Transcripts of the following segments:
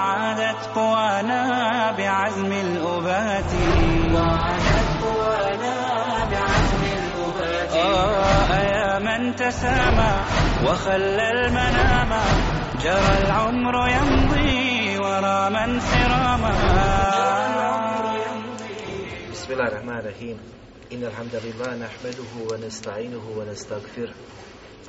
وعادت قوانا بعزم الأبات. وعادت قوانا بعزم الأبات. آه يا من تسامى وخلى المنام. جرى العمر يمضي ورا من سراما. بسم الله الرحمن الرحيم. إن الحمد لله نحمده ونستعينه ونستغفره.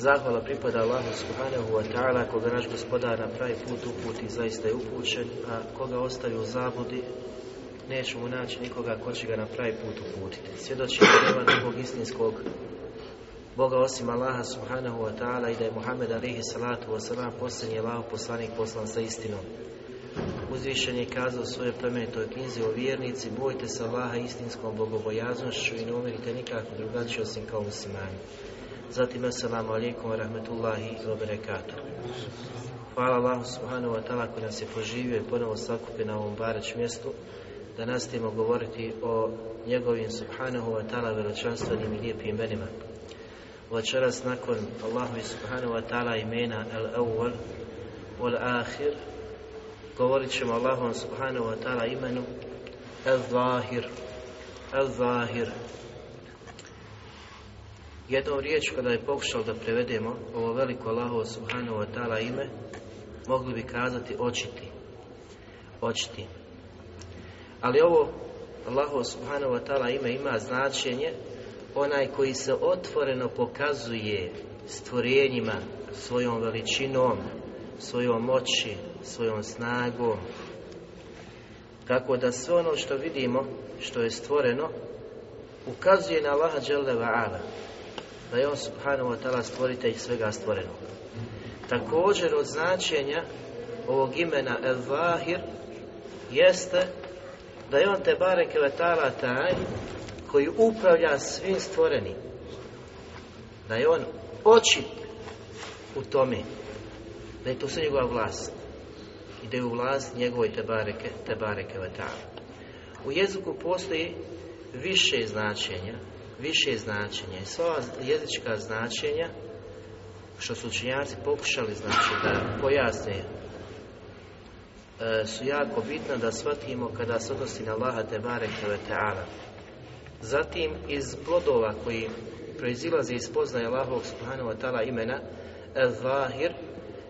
Zahvala pripada Allahu subhanahu wa ta'ala koga naš gospodar na pravi put uputi zaista je upućen, a koga ostavi u zabudi neće mu naći nikoga ko će ga na pravi put uputiti. Svjedoči da nema drugog istinskog Boga osim Allaha subhanahu wa ta'ala i da je Muhammed alihi salatu wa salam posljednji Allah poslanik poslan sa istinom. Uzvišen je kazao u svojoj plemenitoj knjizi o vjernici, bojte se Allaha istinskom bogobojaznošću i ne umirite nikako drugačije osim kao muslimani. Zatim, assalamu alaikum wa rahmetullahi wa barakatuh. Hvala Allahu subhanahu wa ta'ala koji nas je poživio i ponovo sakupi na ovom bareć mjestu da nastavimo govoriti o njegovim subhanahu wa ta'ala veličanstvenim i lijepim imenima. Večeras nakon Allahu subhanahu wa ta'ala imena al-awwal wal-akhir govorit ćemo Allahom subhanahu wa ta'ala imenu al-zahir al-zahir Jednom riječ kada je pokušao da prevedemo ovo veliko Allahovo subhanahu wa ta'ala ime mogli bi kazati očiti. Očiti. Ali ovo Allahovo subhanahu wa ta'ala ime ima značenje onaj koji se otvoreno pokazuje stvorenjima svojom veličinom svojom moći, svojom snagom. Tako da sve ono što vidimo što je stvoreno ukazuje na Allaha Đelle Ala da je on subhanahu wa ta'ala stvoritelj svega stvorenog također od značenja ovog imena El Zahir jeste da je on te bareke ta'ala taj koji upravlja svim stvorenim. Da je on očit u tome da je to sve njegova vlast i da je u vlast njegovoj te bareke te bareke ta'ala. U jeziku postoji više značenja više značenja i sva jezička značenja što su učenjaci pokušali znači da pojasne e, su jako bitna da shvatimo kada se odnosi na Allaha te bareke ve ta'ala zatim iz plodova koji proizilaze iz poznaje Allahovog subhanahu wa ta'ala imena El-Zahir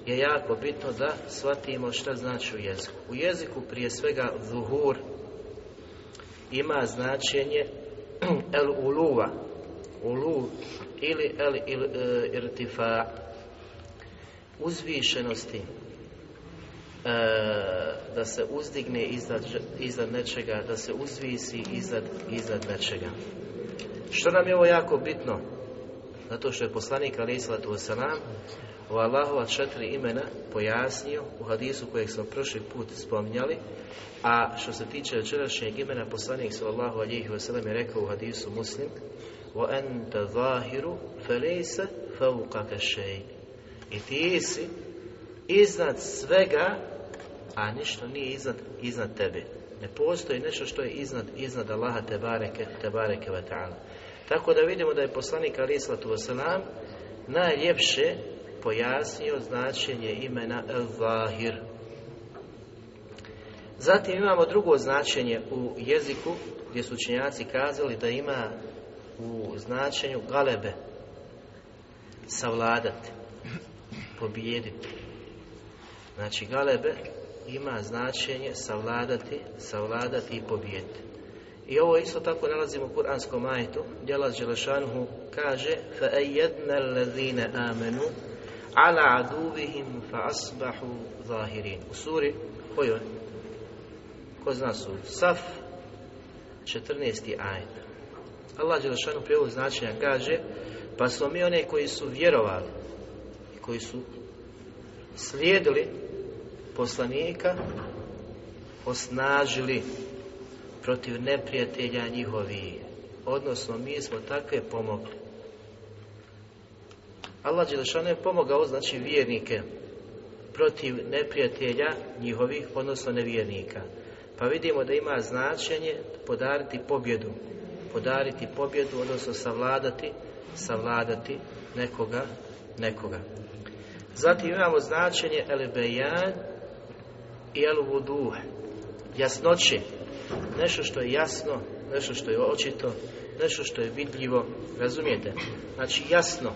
je jako bitno da shvatimo šta znači u jeziku. U jeziku prije svega zuhur ima značenje el uluva. Ulu ili el il, e, irtifa. Uzvišenosti. E, da se uzdigne iznad, iznad nečega da se uzvisi iznad, iznad nečega. Što nam je ovo jako bitno? Zato što je poslanik alaih sallatu wasalam u Allahova četiri imena pojasnio u hadisu kojeg smo prošli put spominjali a što se tiče večerašnjeg imena poslanik sallallahu alejhi ve sellem je rekao u hadisu Muslim wa anta zahiru falaysa fawqaka shay. I ti si iznad svega a ništa nije iznad, iznad tebe. Ne postoji nešto što je iznad, iznad Allaha te bareke, te bareke tako da vidimo da je poslanik alejhi najljepše pojasnio značenje imena El-Zahir. Zatim imamo drugo značenje u jeziku gdje su učenjaci kazali da ima u značenju galebe savladati, pobijediti. Znači galebe ima značenje savladati, savladati i pobijediti. I ovo isto tako nalazimo u Kur'anskom ajetu, gdje Allah Đelešanuhu kaže فَأَيَّدْنَا الَّذِينَ آمَنُوا ala aduvihim fa zahirin. U suri, koji on? Ko zna su Saf, 14. ajd. Allah Đelešanu prijevod značenja kaže pa smo mi one koji su vjerovali koji su slijedili poslanika osnažili protiv neprijatelja njihovi odnosno mi smo takve pomogli Allah Đelešanu je pomogao, znači, vjernike protiv neprijatelja njihovih, odnosno nevjernika. Pa vidimo da ima značenje podariti pobjedu. Podariti pobjedu, odnosno savladati, savladati nekoga, nekoga. Zatim imamo značenje elebejan i el jasnoće, nešto što je jasno, nešto što je očito, nešto što je vidljivo, razumijete? Znači jasno,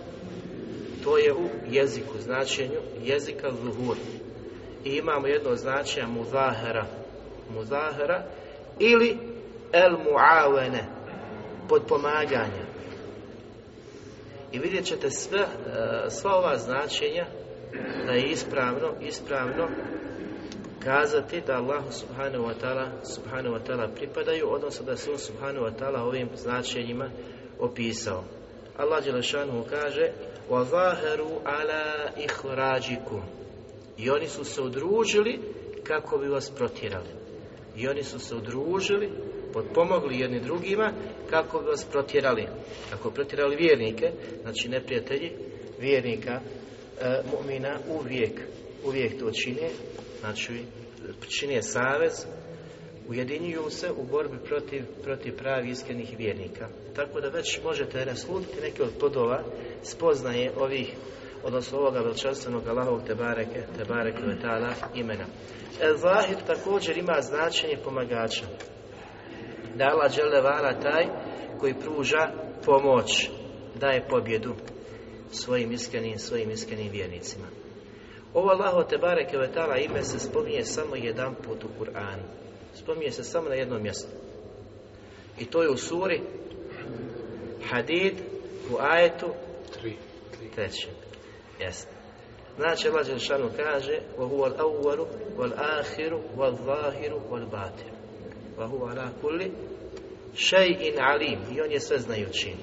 to je u jeziku, značenju jezika zuhur. I imamo jedno značenje muzahara, muzahara ili el muawene, podpomaganja. I vidjet ćete sve, e, sva ova značenja da je ispravno, ispravno kazati da Allahu subhanahu wa ta'ala subhanahu wa ta'ala pripadaju, odnosno da se on subhanahu wa ta'ala ovim značenjima opisao. Allah Đelešanu kaže وَظَاهَرُوا عَلَى إِخْرَاجِكُمْ I oni su se udružili kako bi vas protjerali. I oni su se udružili, potpomogli jedni drugima kako bi vas protjerali. Kako protjerali vjernike, znači neprijatelji vjernika, e, mu'mina uvijek, uvijek to čine, znači čine savez, ujedinjuju se u borbi protiv, protiv pravi iskrenih vjernika. Tako da već možete naslutiti neke od podova spoznaje ovih odnosno ovoga veličanstvenog Allahovog Tebareke, Tebareke Vetala imena. El Zahir također ima značenje pomagača. Da Allah vala taj koji pruža pomoć, daje pobjedu svojim iskrenim, svojim iskrenim vjernicima. Ovo Allaho te bareke vetala ime se spominje samo jedan put u Kur'anu Spominje se samo na jednom mjestu. I to je u suri Hadid u ajetu trećem. Jeste. Znači Allah Đelšanu kaže وَهُوَ الْأَوَّلُ وَالْآخِرُ وَالْظَاهِرُ وَالْبَاطِرُ وَهُوَ عَلَى كُلِّ شَيْءٍ عَلِيمٍ I on je sve znajući.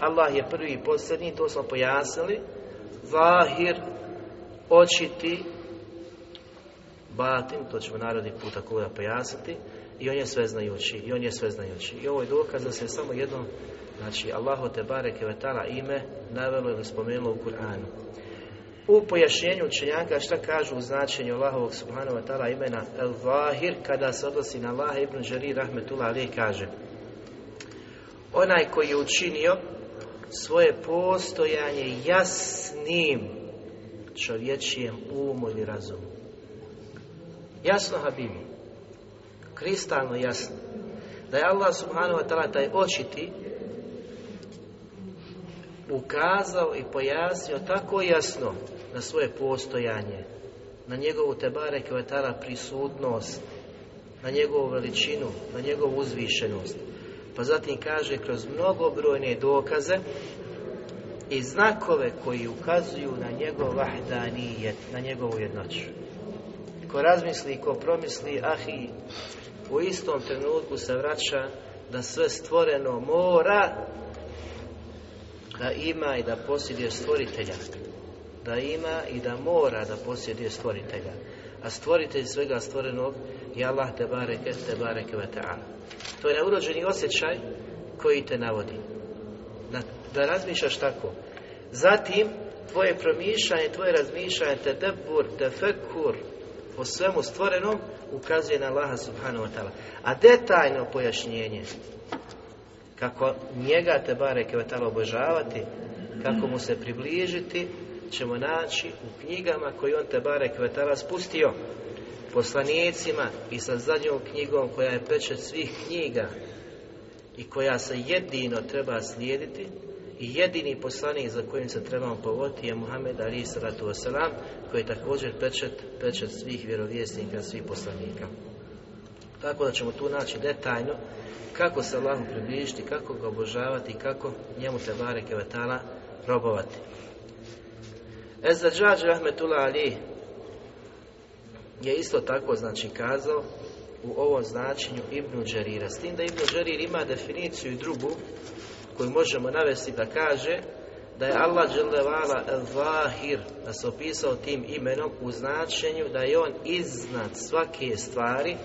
Allah je prvi i posljednji, to smo pojasnili. Zahir, očiti, batin, to ćemo narodi puta koga pojasniti, i on je sve znajući, i on je sve znajući. I ovo je dokaz da se samo jedno, znači Allahu te bareke vetala ime navelo ili spomenulo u Kur'anu. U pojašnjenju učenjaka šta kažu u značenju Allahovog subhanahu wa ta'ala imena El Vahir kada se odnosi na Allah ibn Đarir rahmetullah ali kaže onaj koji je učinio svoje postojanje jasnim čovječijem umu ili razumu. Jasno, Habibi, kristalno jasno, da je Allah subhanahu wa ta'ala taj očiti ukazao i pojasnio tako jasno na svoje postojanje, na njegovu tebare kvetara prisutnost, na njegovu veličinu, na njegovu uzvišenost. Pa zatim kaže kroz mnogobrojne dokaze i znakove koji ukazuju na njegov vahdanijet, na njegovu jednoću. Ko razmisli, ko promisli, ahi, u istom trenutku se vraća da sve stvoreno mora da ima i da posjeduje stvoritelja. Da ima i da mora da posjeduje stvoritelja. A stvoritelj svega stvorenog je Allah te bareke, te bareke ve ta'ala. To je neurođeni osjećaj koji te navodi. Da, da razmišljaš tako. Zatim, tvoje promišljanje, tvoje razmišljanje, te debur, te fekur, o svemu stvorenom, ukazuje na Allaha subhanahu wa ta'ala. A detaljno pojašnjenje, kako njega te bareke ve ta'ala obožavati, kako mu se približiti, ćemo naći u knjigama koje on te barek ve ta'ala spustio poslanicima i sa zadnjom knjigom koja je pečet svih knjiga i koja se jedino treba slijediti i jedini poslanik za kojim se trebamo povoditi je Muhammed Ali salatu wasalam koji je također pečet, pečet svih vjerovjesnika, svih poslanika. Tako da ćemo tu naći detaljno kako se Allahu približiti, kako ga obožavati, kako njemu te bare kevetala robovati. Ezdađađ Rahmetullah Ali je isto tako znači kazao u ovom značenju Ibnu Đarira. S tim da Ibnu Đarir ima definiciju i drugu koju možemo navesti da kaže da je Allah dželevala vahir, da se opisao tim imenom u značenju da je on iznad svake stvari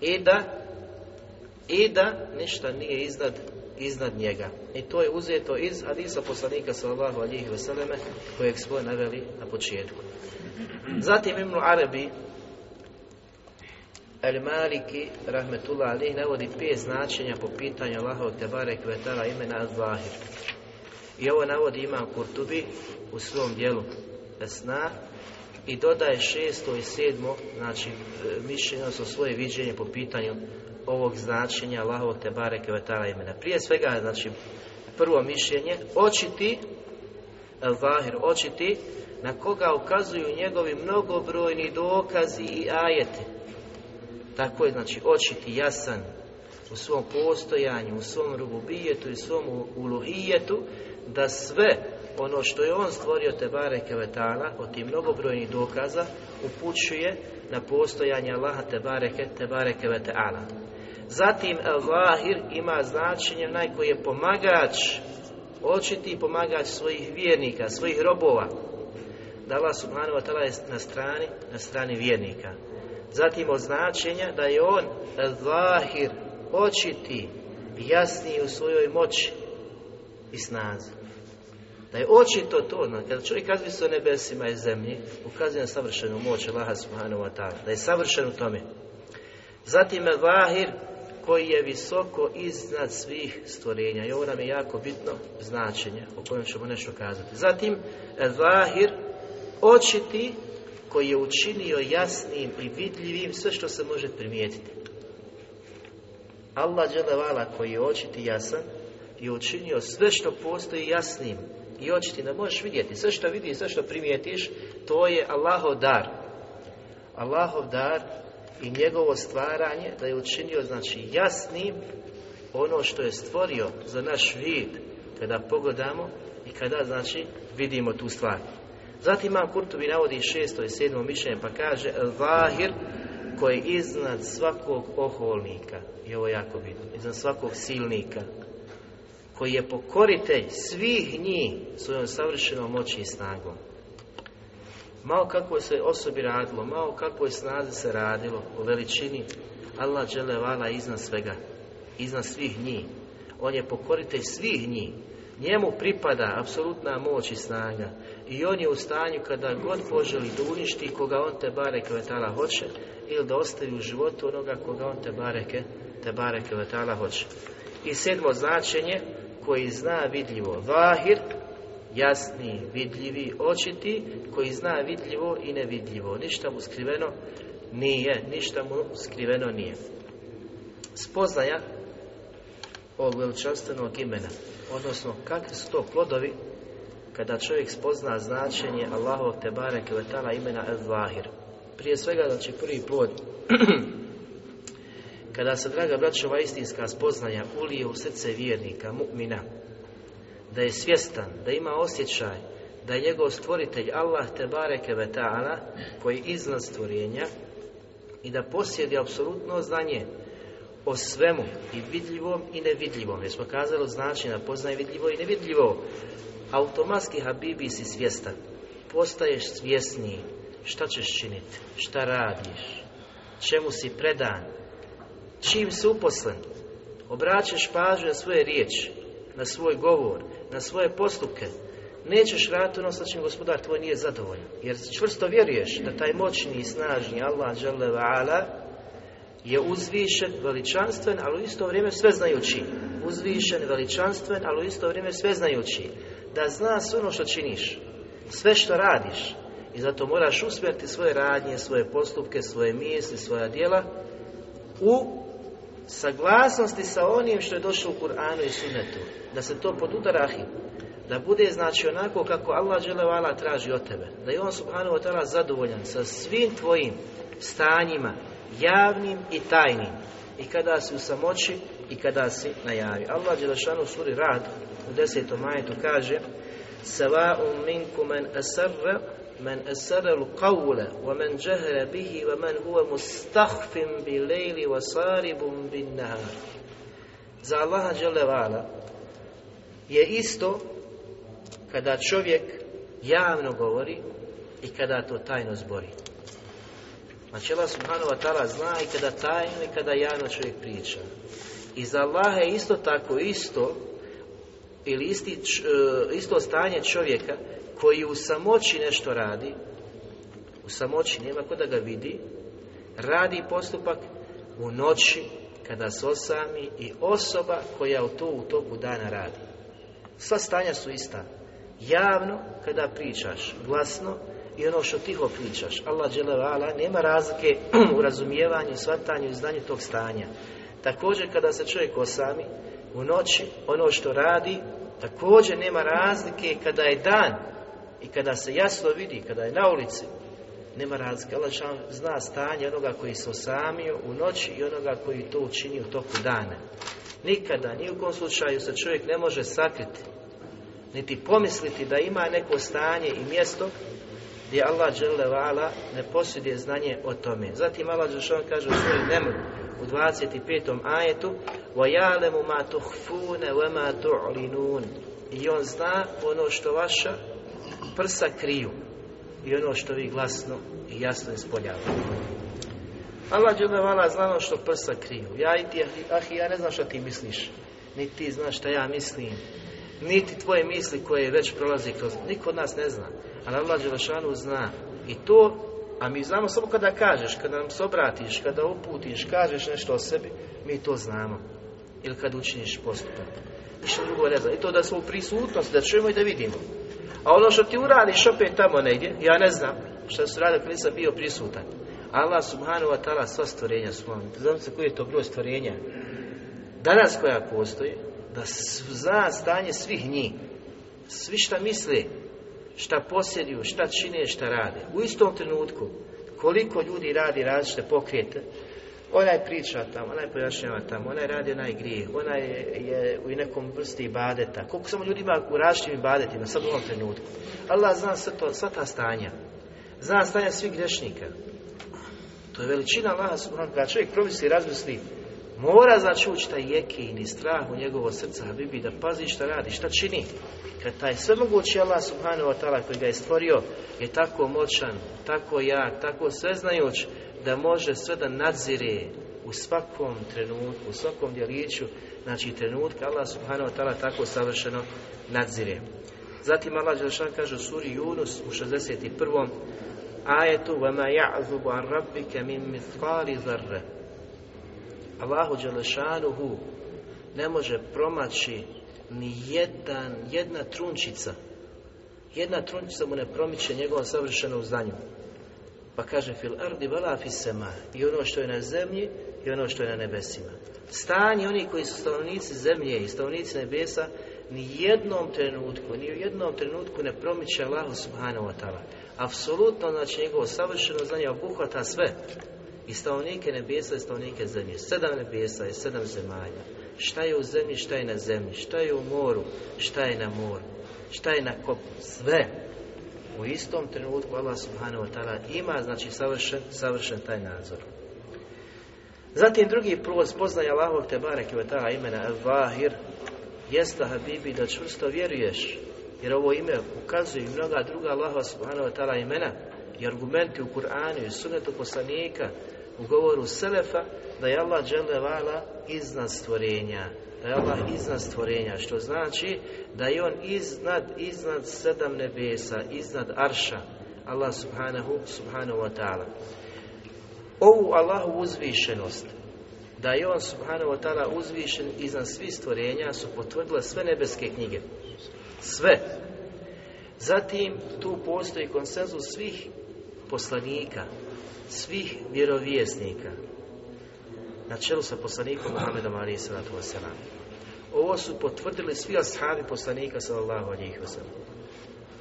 i da i da ništa nije iznad iznad njega. I to je uzeto iz hadisa poslanika sallallahu alihi vseleme kojeg smo naveli na početku. Zatim Ibn Arabi El Maliki rahmetullah alihi navodi pet značenja po pitanju Allahovog tebare kvetala imena Al-Zahir. I ovo navodi Imam Kurtubi u svom dijelu Esna i dodaje šesto i sedmo znači mišljenje, odnosno svoje viđenje po pitanju ovog značenja Allahovog te bareke vetala imena. Prije svega, znači, prvo mišljenje, očiti, vahir, očiti, na koga ukazuju njegovi mnogobrojni dokazi i ajeti. Tako je, znači, očiti, jasan, u svom postojanju, u svom rububijetu i svom uluhijetu, da sve ono što je on stvorio te bareke vetala, od tih mnogobrojnih dokaza, upućuje na postojanje Allaha te bareke, te bareke vetala. Zatim Al-Zahir ima značenje onaj koji je pomagač, očiti pomagač svojih vjernika, svojih robova. Da Allah subhanahu wa ta'ala je na strani, na strani vjernika. Zatim od značenja da je on Al-Zahir, očiti, jasniji u svojoj moći i snazi. Da je očito to, kada čovjek razvi se o nebesima i zemlji, ukazuje na savršenu moć Allaha subhanahu wa ta'ala, da je savršen u tome. Zatim je Vahir, koji je visoko iznad svih stvorenja. I ovo nam je jako bitno značenje o kojem ćemo nešto kazati. Zatim, Zahir, očiti koji je učinio jasnim i vidljivim sve što se može primijetiti. Allah dželevala koji je očiti jasan je učinio sve što postoji jasnim i očiti da možeš vidjeti. Sve što vidiš, sve što primijetiš, to je Allahov dar. Allahov dar i njegovo stvaranje da je učinio znači jasnim ono što je stvorio za naš vid kada pogledamo i kada znači vidimo tu stvar. Zatim Imam Kurtubi navodi šesto i sedmo mišljenje pa kaže Vahir koji je iznad svakog oholnika i ovo jako bitno, iznad svakog silnika koji je pokoritelj svih njih svojom savršenom moći i snagom malo kako se osobi radilo, malo kako je snazi se radilo u veličini, Allah vala iznad svega, iznad svih njih. On je pokoritelj svih njih. Njemu pripada apsolutna moć i snaga. I on je u stanju kada god poželi da uništi koga on te bareke vetala hoće ili da ostavi u životu onoga koga on te bareke, te bareke vetala hoće. I sedmo značenje koji zna vidljivo. Vahir, jasni, vidljivi, očiti, koji zna vidljivo i nevidljivo. Ništa mu skriveno nije, ništa mu skriveno nije. Spoznaja ovog veličanstvenog imena, odnosno kakvi su to plodovi kada čovjek spozna značenje Allahovog Tebare Kvetala imena El-Zahir. Prije svega, znači prvi plod, kada se, draga braćova, istinska spoznaja ulije u srce vjernika, mu'mina, da je svjestan, da ima osjećaj, da je njegov stvoritelj Allah te bareke ve ta'ala, koji iznad stvorenja i da posjedi apsolutno znanje o svemu i vidljivom i nevidljivom. Jer smo kazali znači da poznaje vidljivo i nevidljivo. Automatski Habibi si svjestan. Postaješ svjesniji šta ćeš činiti, šta radiš, čemu si predan, čim si uposlen. Obraćaš pažnju na svoje riječi, na svoj govor, na svoje postupke, nećeš raditi ono sa čim gospodar tvoj nije zadovoljan. Jer čvrsto vjeruješ da taj moćni i snažni Allah je uzvišen, veličanstven, ali u isto vrijeme sve znajući. Uzvišen, veličanstven, ali u isto vrijeme sve znajući. Da zna sve ono što činiš, sve što radiš. I zato moraš usmjeriti svoje radnje, svoje postupke, svoje misli, svoja djela u saglasnosti sa onim što je došlo u Kur'anu i Sunnetu, da se to podudarahi, da bude znači onako kako Allah dželevala traži od tebe, da je on subhanahu wa ta'ala zadovoljan sa svim tvojim stanjima, javnim i tajnim, i kada si u samoći i kada si na javi. Allah dželešanu u suri Rad u desetom majetu kaže Sava'un minkum man asarra man asarra al-qawla wa man jahara bihi wa man huwa mustakhfin bil layli wa saribun bin nahar. Za Allaha dželevala je isto kada čovjek javno govori i kada to tajno zbori. Znači Allah subhanahu wa ta'ala zna i kada tajno i kada javno čovjek priča. I za Allaha je isto tako isto ili isti, e, isto stanje čovjeka koji u samoći nešto radi, u samoći nema ko da ga vidi, radi postupak u noći kada se osami i osoba koja u to u toku dana radi. Sva stanja su ista. Javno kada pričaš, glasno i ono što tiho pričaš. Allah dželevala nema razlike u razumijevanju, shvatanju i znanju tog stanja. Također kada se čovjek osami u noći, ono što radi, također nema razlike kada je dan i kada se jasno vidi, kada je na ulici, nema razlike. Allah zna stanje onoga koji se osamio u noći i onoga koji to učini u toku dana. Nikada, ni u kom slučaju se čovjek ne može sakriti, niti pomisliti da ima neko stanje i mjesto gdje Allah ne posjeduje znanje o tome. Zatim Allah kaže u svojoj nemru u 25. ajetu وَيَعْلَمُ مَا تُخْفُونَ وَمَا تُعْلِنُونَ I on zna ono što vaša prsa kriju i ono što vi glasno i jasno ispoljavate. Allah vala zna ono što prsa kriju. Ja i ti, ah, ja ne znam što ti misliš. Niti ti znaš što ja mislim. Niti tvoje misli koje već prolazi kroz... Niko od nas ne zna. Ali Allah Đelešanu zna. I to, a mi znamo samo kada kažeš, kada nam se obratiš, kada uputiš, kažeš nešto o sebi, mi to znamo. Ili kad učiniš postupak. Ništa drugo ne znam. I to da smo u prisutnosti, da čujemo i da vidimo. A ono što ti uradiš opet tamo negdje, ja ne znam što se radi kad nisam bio prisutan. Allah subhanahu wa ta'ala sva stvorenja su Znam se koji je to broj stvorenja. Danas koja postoji, da zna stanje svih njih. Svi šta misle, šta posjeduju, šta čine, šta rade. U istom trenutku, koliko ljudi radi različite pokrete, onaj priča tamo, onaj pojašnjava tamo, onaj radi onaj grije, onaj je, u nekom vrsti ibadeta. Koliko samo ljudi ima u različitim ibadetima, sad u ovom trenutku. Allah zna sve to, sva ta stanja. Zna stanja svih grešnika. To je veličina Allaha subhanahu čovjek promisli razmisli, mora znači ući taj jekin i strah u njegovo srca, Habibi, da pazi šta radi, šta čini. Kad taj svemogući Allah subhanahu wa ta'ala koji ga je stvorio je tako moćan, tako jak, tako sveznajuć, da može sve da nadzire u svakom trenutku, u svakom djeliću, znači trenutka Allah subhanahu wa ta'ala tako savršeno nadzire. Zatim Allah Đelšan kaže u suri Yunus u 61. ajetu وَمَا يَعْذُبُ عَنْ رَبِّكَ مِنْ مِثْقَالِ ذَرَّ Allahu Đelešanuhu ne može promaći ni jedan, jedna trunčica. Jedna trunčica mu ne promiče njegovom savršenom znanju. Pa kaže fil ardi sema i ono što je na zemlji i ono što je na nebesima. Stanje oni koji su stanovnici zemlje i stanovnici nebesa ni jednom trenutku, ni u jednom trenutku ne promiče Allahu subhanahu wa ta'ala. Apsolutno, znači njegovo savršeno znanje obuhvata sve. I stanovnike nebesa i stanovnike zemlje. Sedam nebesa i sedam zemalja. Šta je u zemlji, šta je na zemlji, šta je u moru, šta je na moru, šta je na kopu, sve. U istom trenutku Allah subhanahu wa ta'ala ima, znači, savršen, savršen taj nadzor. Zatim drugi plus poznaje Allahov te barek i ta'ala imena Al-Vahir, jeste Habibi da čvrsto vjeruješ, jer ovo ime ukazuje i mnoga druga Allahova subhanahu wa ta'ala imena i argumenti u Kur'anu i sunetu poslanika u govoru Selefa da je Allah vala iznad stvorenja. Da je Allah iznad stvorenja, što znači da je On iznad, iznad sedam nebesa, iznad arša. Allah subhanahu, subhanahu wa ta'ala. Ovu Allahu uzvišenost, da je On subhanahu wa ta'ala uzvišen iznad svih stvorenja, su potvrdile sve nebeske knjige. Sve. Zatim tu postoji konsenzus svih poslanika, svih vjerovjesnika na čelu sa poslanikom Muhammedom alaihi sallatu Ovo su potvrdili svi ashabi poslanika sallallahu wasallam.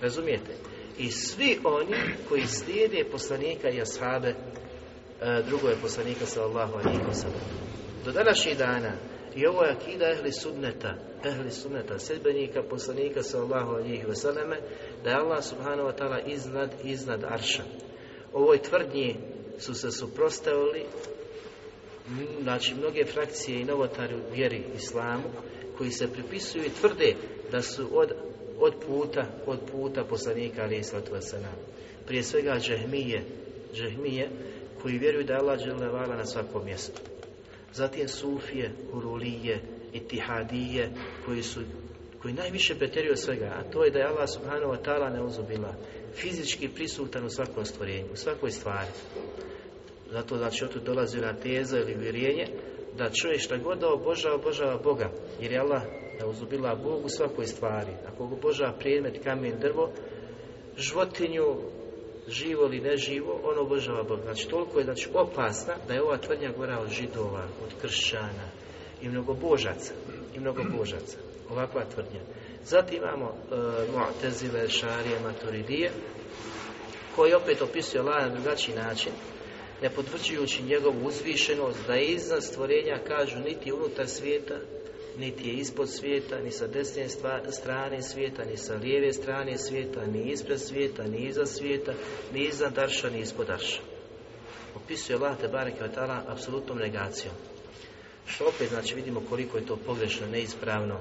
Razumijete? I svi oni koji slijede poslanika i ashabe e, drugove poslanika sallallahu wasallam. Do današnjih dana i ovo je akida ehli sunneta, ehli sunneta, sedbenika, poslanika sallallahu alihi da je Allah subhanahu wa ta'ala iznad, iznad arša. Ovoj tvrdnji su se suprostavili znači mnoge frakcije i novotari u vjeri islamu koji se pripisuju i tvrde da su od, od puta od puta poslanika ali prije svega džehmije džehmije koji vjeruju da Allah na svakom mjestu zatim sufije, hurulije, itihadije koji su koji najviše pretjeruju od svega, a to je da je Allah subhanahu wa ta'ala neuzubila fizički prisutan u svakom stvorenju, u svakoj stvari. Zato znači tu dolazi na teza ili vjerenje da čovjek šta god da obožava, obožava Boga. Jer je Allah neuzubila Bog u svakoj stvari. Ako obožava predmet, kamen, drvo, životinju, živo ili neživo, on obožava Boga. Znači, toliko je znači, opasna da je ova tvrdnja gora od židova, od kršćana i mnogo božaca. I mnogo božaca. Ovakva tvrdnja. Zatim imamo e, Mu'tezile, Šarije, Maturidije, koji opet opisuje Allah na drugačiji način, ne potvrđujući njegovu uzvišenost, da iznad stvorenja, kažu, niti unutar svijeta, niti je ispod svijeta, ni sa desne strane svijeta, ni sa lijeve strane svijeta, ni ispred svijeta, ni iza svijeta, ni iza darša, ni ispod darša. Opisuje Allah te bareke apsolutnom negacijom. Što opet znači vidimo koliko je to pogrešno, neispravno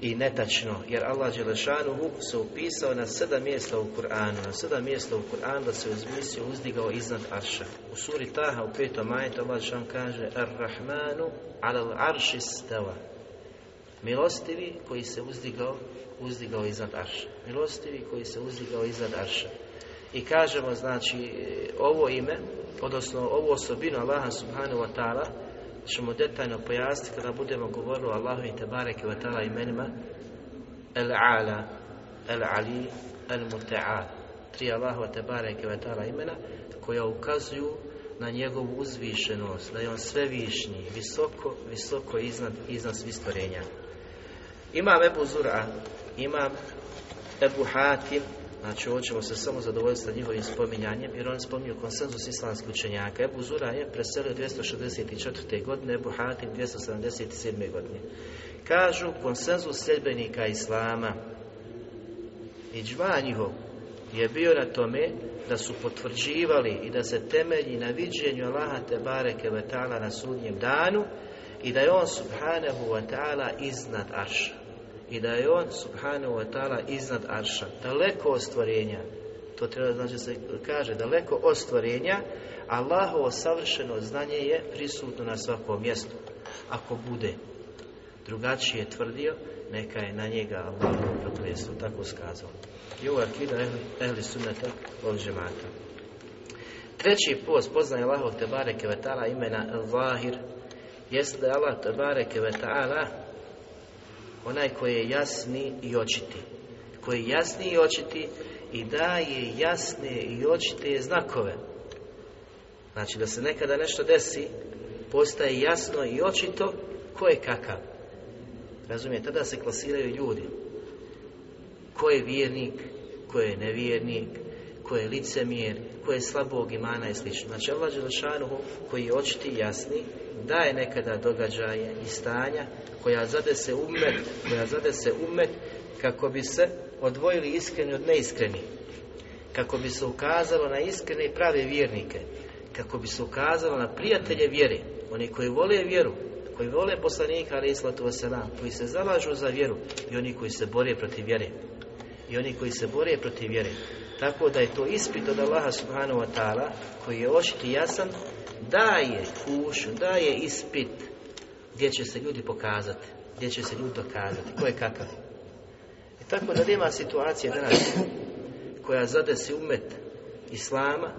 i netačno, jer Allah Đelešanuhu se upisao na sedam mjesta u Kur'anu, na sedam mjesta u Kur'anu da se uzmislio uzdigao iznad Arša. U suri Taha u petom majetu Allah Đelešan kaže Ar-Rahmanu alal arši stava. Milostivi koji se uzdigao, uzdigao iznad Arša. Milostivi koji se uzdigao iznad Arša. I kažemo, znači, ovo ime, odnosno ovu osobinu Allaha subhanahu wa ta'ala, ćemo detaljno pojasniti kada budemo govorili o Allahu i Tebareke wa ta'ala imenima El-Ala, El-Ali, El-Muta'al. Tri Allahu Tebareke wa ta'ala imena koja ukazuju na njegovu uzvišenost, da je on sve višnji, visoko, visoko iznad, iznad svih stvorenja. Imam Ebu Zura, imam Ebu Hatim, Znači, ovo se samo zadovoljiti sa njihovim spominjanjem, jer on spominju konsenzus islamskih učenjaka. Ebu Zura je preselio 264. godine, Ebu Hatim 277. godine. Kažu konsenzus sljedbenika Islama i džva njihov je bio na tome da su potvrđivali i da se temelji na viđenju Allaha te bareke na sudnjem danu i da je on subhanahu wa ta'ala iznad arša i da je on subhanahu wa ta'ala iznad arša, daleko od stvorenja. To treba znači se kaže, daleko od Allahovo savršeno znanje je prisutno na svakom mjestu. Ako bude drugačije tvrdio, neka je na njega Allahovo prokletstvo, tako skazao. I ovo akida ehli, ehli od žemata. Treći post poznaje Allahov Tebare Kevetala imena Zahir, jeste je Allah Tebare Kevetala onaj koji je jasni i očiti. Koji je jasni i očiti i daje jasne i očite znakove. Znači da se nekada nešto desi, postaje jasno i očito ko je kakav. Razumije, tada se klasiraju ljudi. Ko je vjernik, ko je nevjernik, ko je licemjer, ko je slabog imana i slično. Znači Allah Đelšanuhu koji je očiti i jasni, daje nekada događaje i stanja koja zade se umet, koja zade se umet kako bi se odvojili iskreni od neiskreni. Kako bi se ukazalo na iskrene i prave vjernike. Kako bi se ukazalo na prijatelje vjere. Oni koji vole vjeru, koji vole poslanika ali islatu wasalam, koji se zalažu za vjeru i oni koji se bore protiv vjere. I oni koji se bore protiv vjere. Tako da je to ispit od Allaha subhanahu wa ta'ala koji je očiti jasan daje kušu, daje ispit gdje će se ljudi pokazati, gdje će se ljudi dokazati, ko je kakav. I tako da nema situacije danas koja zadesi umet Islama,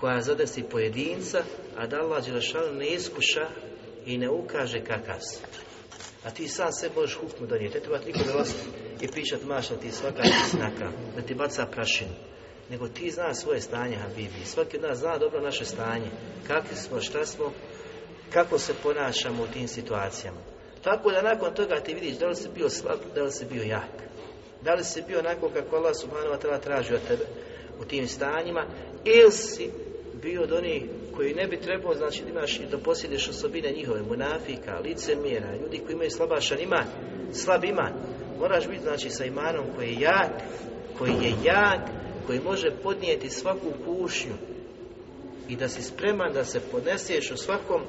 koja zadesi pojedinca, a da Allah Đelešanu ne iskuša i ne ukaže kakav si. A ti sam se možeš hukmu donijeti. Ne treba niko dolaziti i pričat maša ti svaka snaka, da ti baca prašinu nego ti zna svoje stanje, Habibi. Svaki od nas zna dobro naše stanje. Kakvi smo, šta smo kako se ponašamo u tim situacijama. Tako da nakon toga ti vidiš da li si bio slab, da li si bio jak. Da li si bio onako kako Allah subhanahu wa ta'ala traži od tebe u tim stanjima ili si bio od onih koji ne bi trebao, znači da imaš da posjedeš osobine njihove, munafika, licemjera, ljudi koji imaju slabašan iman, slab iman. Moraš biti znači sa imanom koji je jak, koji je jak, koji može podnijeti svaku kušnju i da si spreman da se podneseš u svakom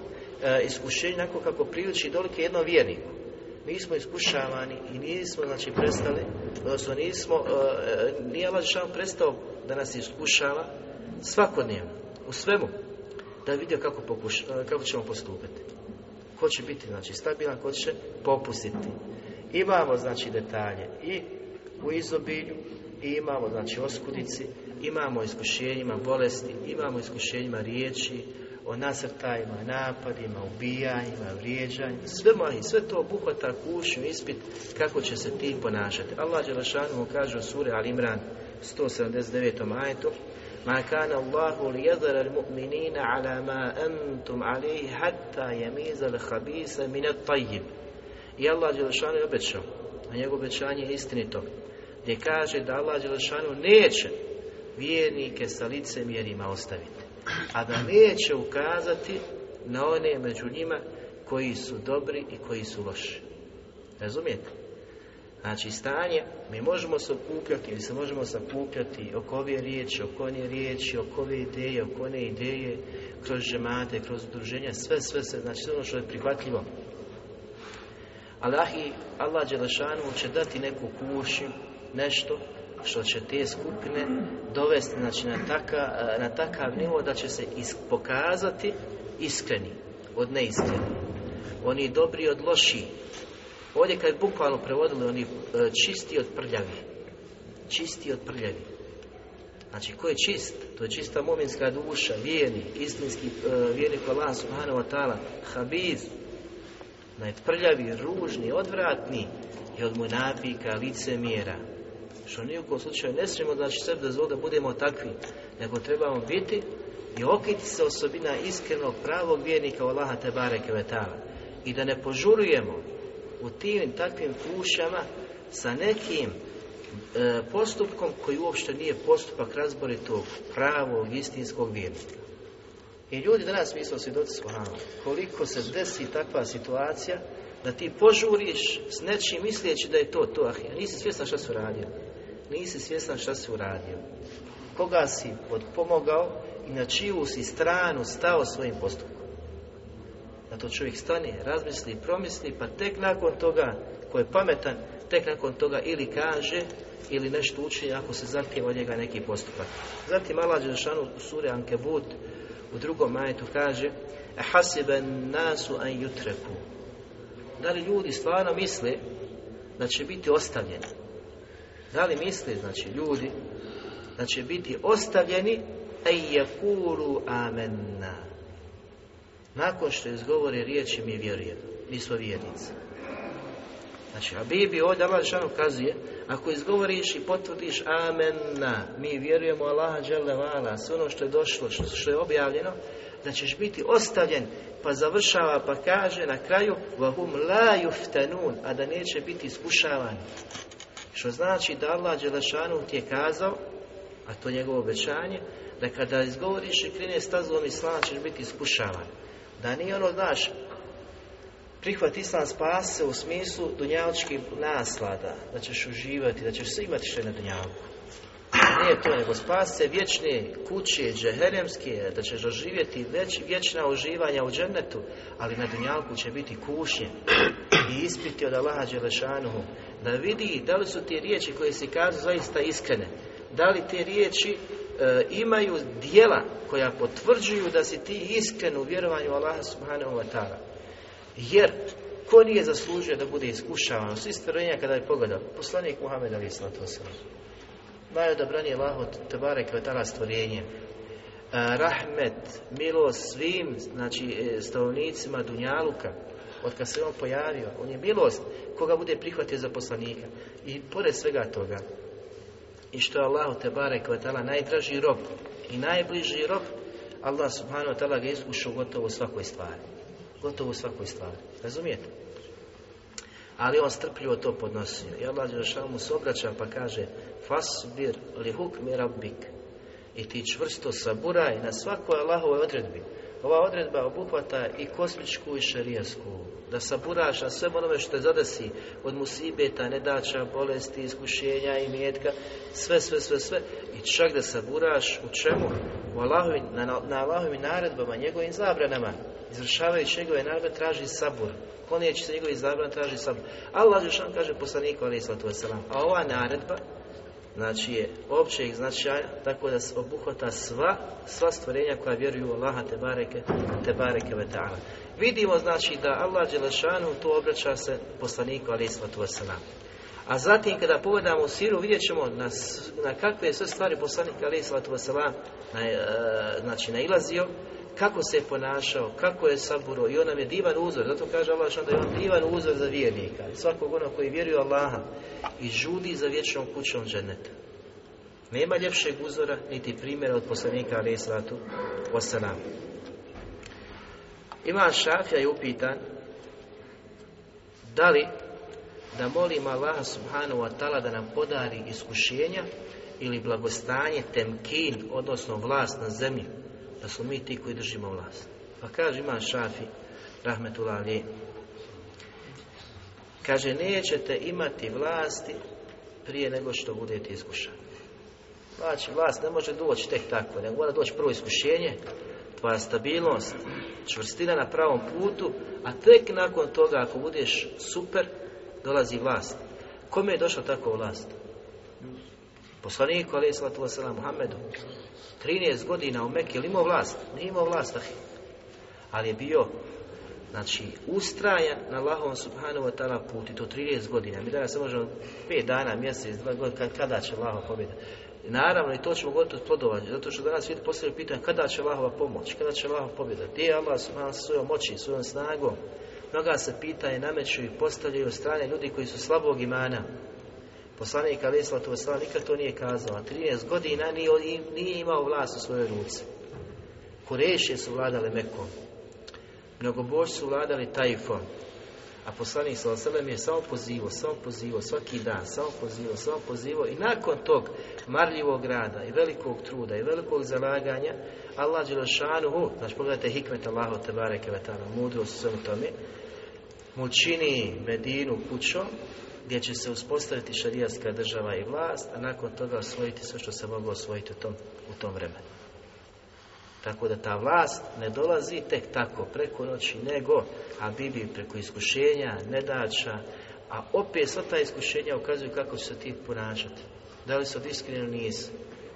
e, iskušenju onako kako priliči dolike jednom vjerniku. Mi smo iskušavani i nismo znači prestali, odnosno nismo, e, nije Allah prestao da nas iskušava svakodnevno, u svemu, da vidio kako, pokuš, e, kako ćemo postupiti. Ko će biti znači stabilan, ko će popustiti. Imamo znači detalje i u izobilju imamo znači oskudici, imamo iskušenjima bolesti, imamo iskušenjima riječi, o nasrtajima, napadima, ubijanjima, vrijeđanjima, sve i sve to obuhvata kušnju, ispit kako će se ti ponašati. Allah Đelešanu mu kaže u suri Al Imran 179. ajetu Ma kana Allahu li yadhara al-mu'minina ala ma antum alayhi hatta yamiza al-khabisa min at-tayyib. I Allah Đelešanu je obećao, a njegovo obećanje je istinito, gdje kaže da Allah Đelešanu neće vjernike sa licemjerima ostaviti a da neće ukazati na one među njima koji su dobri i koji su loši. Razumijete? Znači stanje, mi možemo se okupljati ili se možemo sakupljati oko ove riječi, oko one riječi, oko ove ideje, oko one ideje, kroz žemate, kroz udruženja, sve, sve, sve, znači sve ono što je prihvatljivo. Allah, Allah Đelešanu će dati neku kušnju, nešto što će te skupine dovesti znači, na, taka, na takav nivo da će se pokazati iskreni od neiskreni. Oni dobri od loši. Ovdje kad bukvalno prevodili, oni e, čisti od prljavi. Čisti od prljavi. Znači, ko je čist? To je čista mominska duša, vjerni, istinski uh, vjernik Allah subhanahu wa ta'ala, habiz, najprljavi, ružni, odvratni i od munafika, licemjera, što ni u kom slučaju ne smijemo znači sebi dozvoliti da budemo takvi, nego trebamo biti i okiti se osobina iskrenog pravog vjernika Allaha te bareke vetala i da ne požurujemo u tim takvim kušama sa nekim e, postupkom koji uopšte nije postupak razboritog pravog istinskog vjernika. I ljudi danas mi smo svjedoci svojama. Koliko se desi takva situacija da ti požuriš s nečim misleći da je to to, a nisi svjestan šta su radili nisi svjestan šta si uradio. Koga si podpomogao i na čiju si stranu stao svojim postupkom. Da to čovjek stane, razmisli, promisli, pa tek nakon toga, ko je pametan, tek nakon toga ili kaže, ili nešto uči ako se zahtjeva od njega neki postupak. Zatim Allah Đelšanu u suri Ankebut u drugom majetu kaže Hasiben nasu an jutreku Da li ljudi stvarno misle da će biti ostavljeni da li misle, znači, ljudi, da će biti ostavljeni ejekulu amenna. Nakon što izgovore riječi mi vjerujemo. Mi smo vjernici. Znači, a Bibi ovdje Allah kazuje, ako izgovoriš i potvrdiš amenna, mi vjerujemo Allaha Đelevala, sve ono što je došlo, što, što je objavljeno, da ćeš biti ostavljen, pa završava, pa kaže na kraju, vahum la yuftanun, a da neće biti iskušavan. Što znači da Allah Đelešanu ti je kazao, a to je njegovo obećanje, da kada izgovoriš i krene stazom Islama ćeš biti iskušavan. Da nije ono, znaš, prihvat Islam se u smislu dunjavčkih naslada, da ćeš uživati, da ćeš sve imati što je na dunjavku. Nije to, nego spas se vječne kuće, džeheremske, da ćeš doživjeti već vječna uživanja u džennetu, ali na dunjalku će biti kušnje i ispiti od Allaha Đelešanuhu, da vidi da li su te riječi koje si kazu zaista iskrene, da li te riječi e, imaju dijela koja potvrđuju da si ti iskren u vjerovanju Allaha subhanahu wa ta'ala. Jer ko nije zaslužio da bude iskušavan? Svi stvorenja kada je pogledao, poslanik Muhammed ali to Najodabranije Allaho Tebare Kvetala stvorenje. E, rahmet, milost svim, znači, e, stanovnicima Dunjaluka, od kad se on pojavio, on je milost koga bude prihvatio za poslanika. I pored svega toga, i što je Allahu te barek najdraži rob i najbliži rob, Allah subhanahu wa ta'ala ga iskušao gotovo u svakoj stvari. Gotovo u svakoj stvari. Razumijete? Ali on strpljivo to podnosio. I Allah mu se obraća pa kaže Fasbir li hukmi rabbik i ti čvrsto saburaj na svakoj Allahovoj odredbi. Ova odredba obuhvata i kosmičku i šarijasku. Da saburaš na sve onome što te zadesi od musibeta, nedača, bolesti, iskušenja i mjetka, sve, sve, sve, sve. I čak da saburaš u čemu? U Allahovi, na, na Allahovim naredbama, njegovim zabranama. Izvršavajući njegove naredbe traži sabur. Konijeći se njegovih zabrana traži sabur. Allah Žešan kaže poslaniku sallatu A ova naredba znači je općeg značaja, tako da se obuhvata sva, sva stvorenja koja vjeruju u Allaha te bareke, te bareke. Vidimo znači da Allah Đelešanu to obraća se poslaniku ali wasalam. A zatim kada pogledamo u siru vidjet ćemo na, na kakve sve stvari poslanik ali wasalam na, e, znači nailazio kako se je ponašao, kako je saburo i on nam je divan uzor, zato kaže Allah da je on divan uzor za vjernika svakog onog koji vjeruje Allaha i žudi za vječnom kućom dženeta. Nema ljepšeg uzora niti primjera od poslanika alaih sallatu wasalam. Ima Šafija je upitan da li da molim Allaha subhanahu wa ta'ala da nam podari iskušenja ili blagostanje temkin, odnosno vlast na zemlji da smo mi ti koji držimo vlast. Pa kaže ima Šafi, rahmetullah ali, kaže nećete imati vlasti prije nego što budete iskušani. Znači, vlast ne može doći tek tako, nego mora doći prvo iskušenje, tvoja stabilnost, čvrstina na pravom putu, a tek nakon toga, ako budeš super, dolazi vlast. Kome je došla tako vlast? Poslaniku, alaih sallatu wasalam, Muhammedu. 13 godina u Mekke, ili imao vlast? Nije imao vlast, ali je bio znači ustrajan na Allahovom subhanahu wa ta'ala put i to 13 godina. Mi danas možemo 5 dana, mjesec, 2 godina, kada će Allahova pobjeda. Naravno i to ćemo gotovo plodovati, zato što danas svijet postavljaju pitanje kada će Allahova pomoć, kada će Allahova pobjeda, gdje je Allah svojom moći, svojom snagom. Mnoga se pitanje nameću i postavljaju od strane ljudi koji su slabog imana, Poslanik Ali Islatu nikad to nije kazao, a 13 godina nije, nije imao vlast u svojoj ruci. Kurešije su vladale Mekom. Mnogobožci su vladali Tajfom. A poslanik Salasalem je samo pozivo, samo pozivo, svaki dan, samo pozivo, samo pozivo i nakon tog marljivog rada i velikog truda i velikog zalaganja Allah Đelešanuhu, znači pogledajte hikmet Allahu Tebare Kevetana, mudrost svemu tome, mu čini Medinu kućom gdje će se uspostaviti šarijatska država i vlast, a nakon toga osvojiti sve što se moglo osvojiti u tom, u tom vremenu. Tako da ta vlast ne dolazi tek tako preko noći, nego a bibi preko iskušenja, nedača, a opet sva ta iskušenja ukazuju kako će se ti ponašati. Da li su iskreno nisu.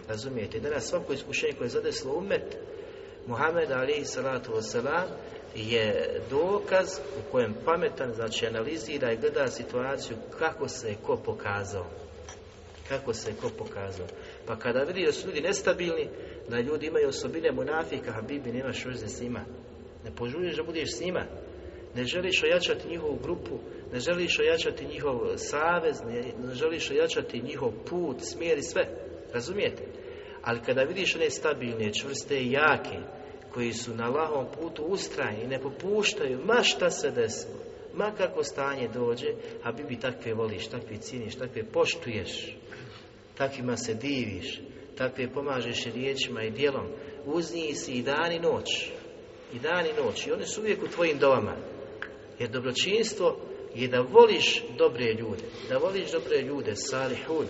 Razumijete? Danas svako iskušenje koje je zadeslo umet, Muhammed Ali salatu wasalam, je dokaz u kojem pametan znači analizira i gleda situaciju kako se je ko pokazao kako se je ko pokazao pa kada vidi da su ljudi nestabilni da ljudi imaju osobine munafika Habibi nemaš veze s njima. Ne požuriš da budeš s njima. Ne želiš ojačati njihovu grupu ne želiš ojačati njihov savez ne, želiš ojačati njihov put, smjer i sve. Razumijete? Ali kada vidiš one stabilne, čvrste i jake koji su na lahom putu ustrajni i ne popuštaju, ma šta se desilo, ma kako stanje dođe, a bi takve voliš, takve ciniš, takve poštuješ, takvima se diviš, takve pomažeš riječima i djelom, uz njih si i dan i noć, i dan i noć, i oni su uvijek u tvojim domama, jer dobročinstvo je da voliš dobre ljude, da voliš dobre ljude, salihun,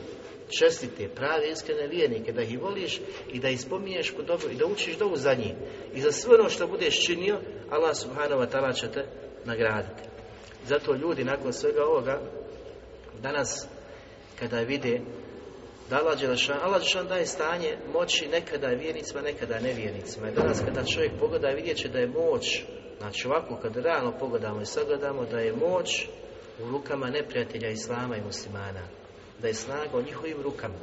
čestite, prave, iskrene vjernike, da ih voliš i da ih spominješ dobro i da učiš dovu za njih. I za sve ono što budeš činio, Allah subhanahu wa ta'ala će te nagraditi. Zato ljudi nakon svega ovoga, danas kada vide da Allah Đelešan, Allah daje stanje moći nekada vjernicima, nekada nevjernicima. I danas kada čovjek pogleda vidjet će da je moć, znači ovako kada realno pogledamo i sagledamo da je moć u rukama neprijatelja Islama i muslimana da je snaga u njihovim rukama.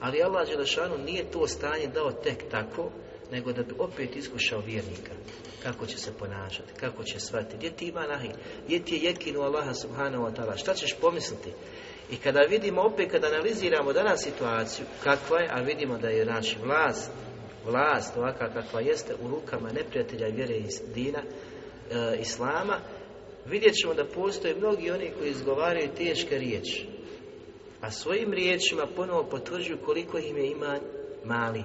Ali Allah Đelešanu nije to stanje dao tek tako, nego da bi opet iskušao vjernika. Kako će se ponašati, kako će shvatiti, gdje ti ima nahi, gdje ti je jekinu Allaha subhanahu wa ta'ala, šta ćeš pomisliti? I kada vidimo opet, kada analiziramo danas situaciju, kakva je, a vidimo da je naš vlast, vlast ovakva kakva jeste u rukama neprijatelja vjere i dina, e, Islama, vidjet ćemo da postoje mnogi oni koji izgovaraju teške riječi. A svojim riječima ponovo potvrđuju koliko im je iman mali.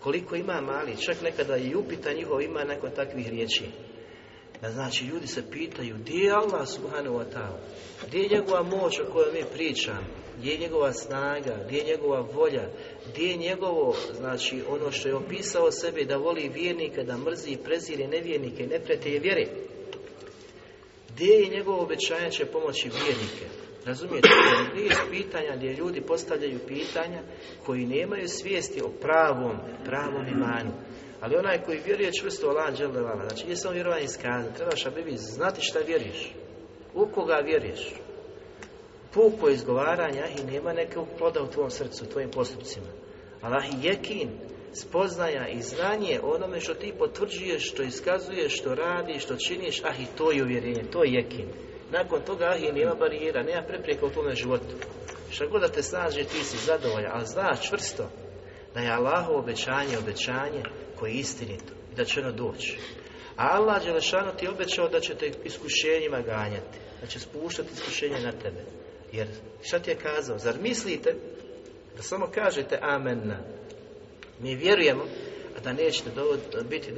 Koliko ima mali, čak nekada i upita njihov ima nakon takvih riječi. Da znači ljudi se pitaju gdje je Allah subhanahu wa ta'ala? Gdje je njegova moć o kojoj mi pričamo? Gdje je njegova snaga? Gdje je njegova volja? Gdje je njegovo, znači ono što je opisao sebe da voli vjernika, da mrzi i prezire nevjernike, neprijatelje vjere? Gdje je njegovo obećanje će pomoći vjernike? Razumijete? Gdje pitanja gdje ljudi postavljaju pitanja koji nemaju svijesti o pravom, pravom imanu. Ali onaj koji vjeruje čvrsto u Allah dželevala, znači nije samo vjerovanje iskazati, trebaš abibi znati šta vjeriš, u koga vjeriš. Puko izgovaranja i nema nekog ploda u tvom srcu, u tvojim postupcima. Allah jekin, spoznaja i znanje onome što ti potvrđuješ, što iskazuješ, što radiš, što činiš, ah i to je uvjerenje, to je jekin. Nakon toga ah i nema barijera, nema prepreka u tvome životu. Šta god da te snaži, ti si zadovoljan, ali znaš čvrsto da je Allahovo obećanje, obećanje koje je istinito i da će ono doći. A Allah Đelešanu ti obećao da će te iskušenjima ganjati, da će spuštati iskušenje na tebe. Jer šta ti je kazao? Zar mislite da samo kažete amen Mi vjerujemo, a da nećete biti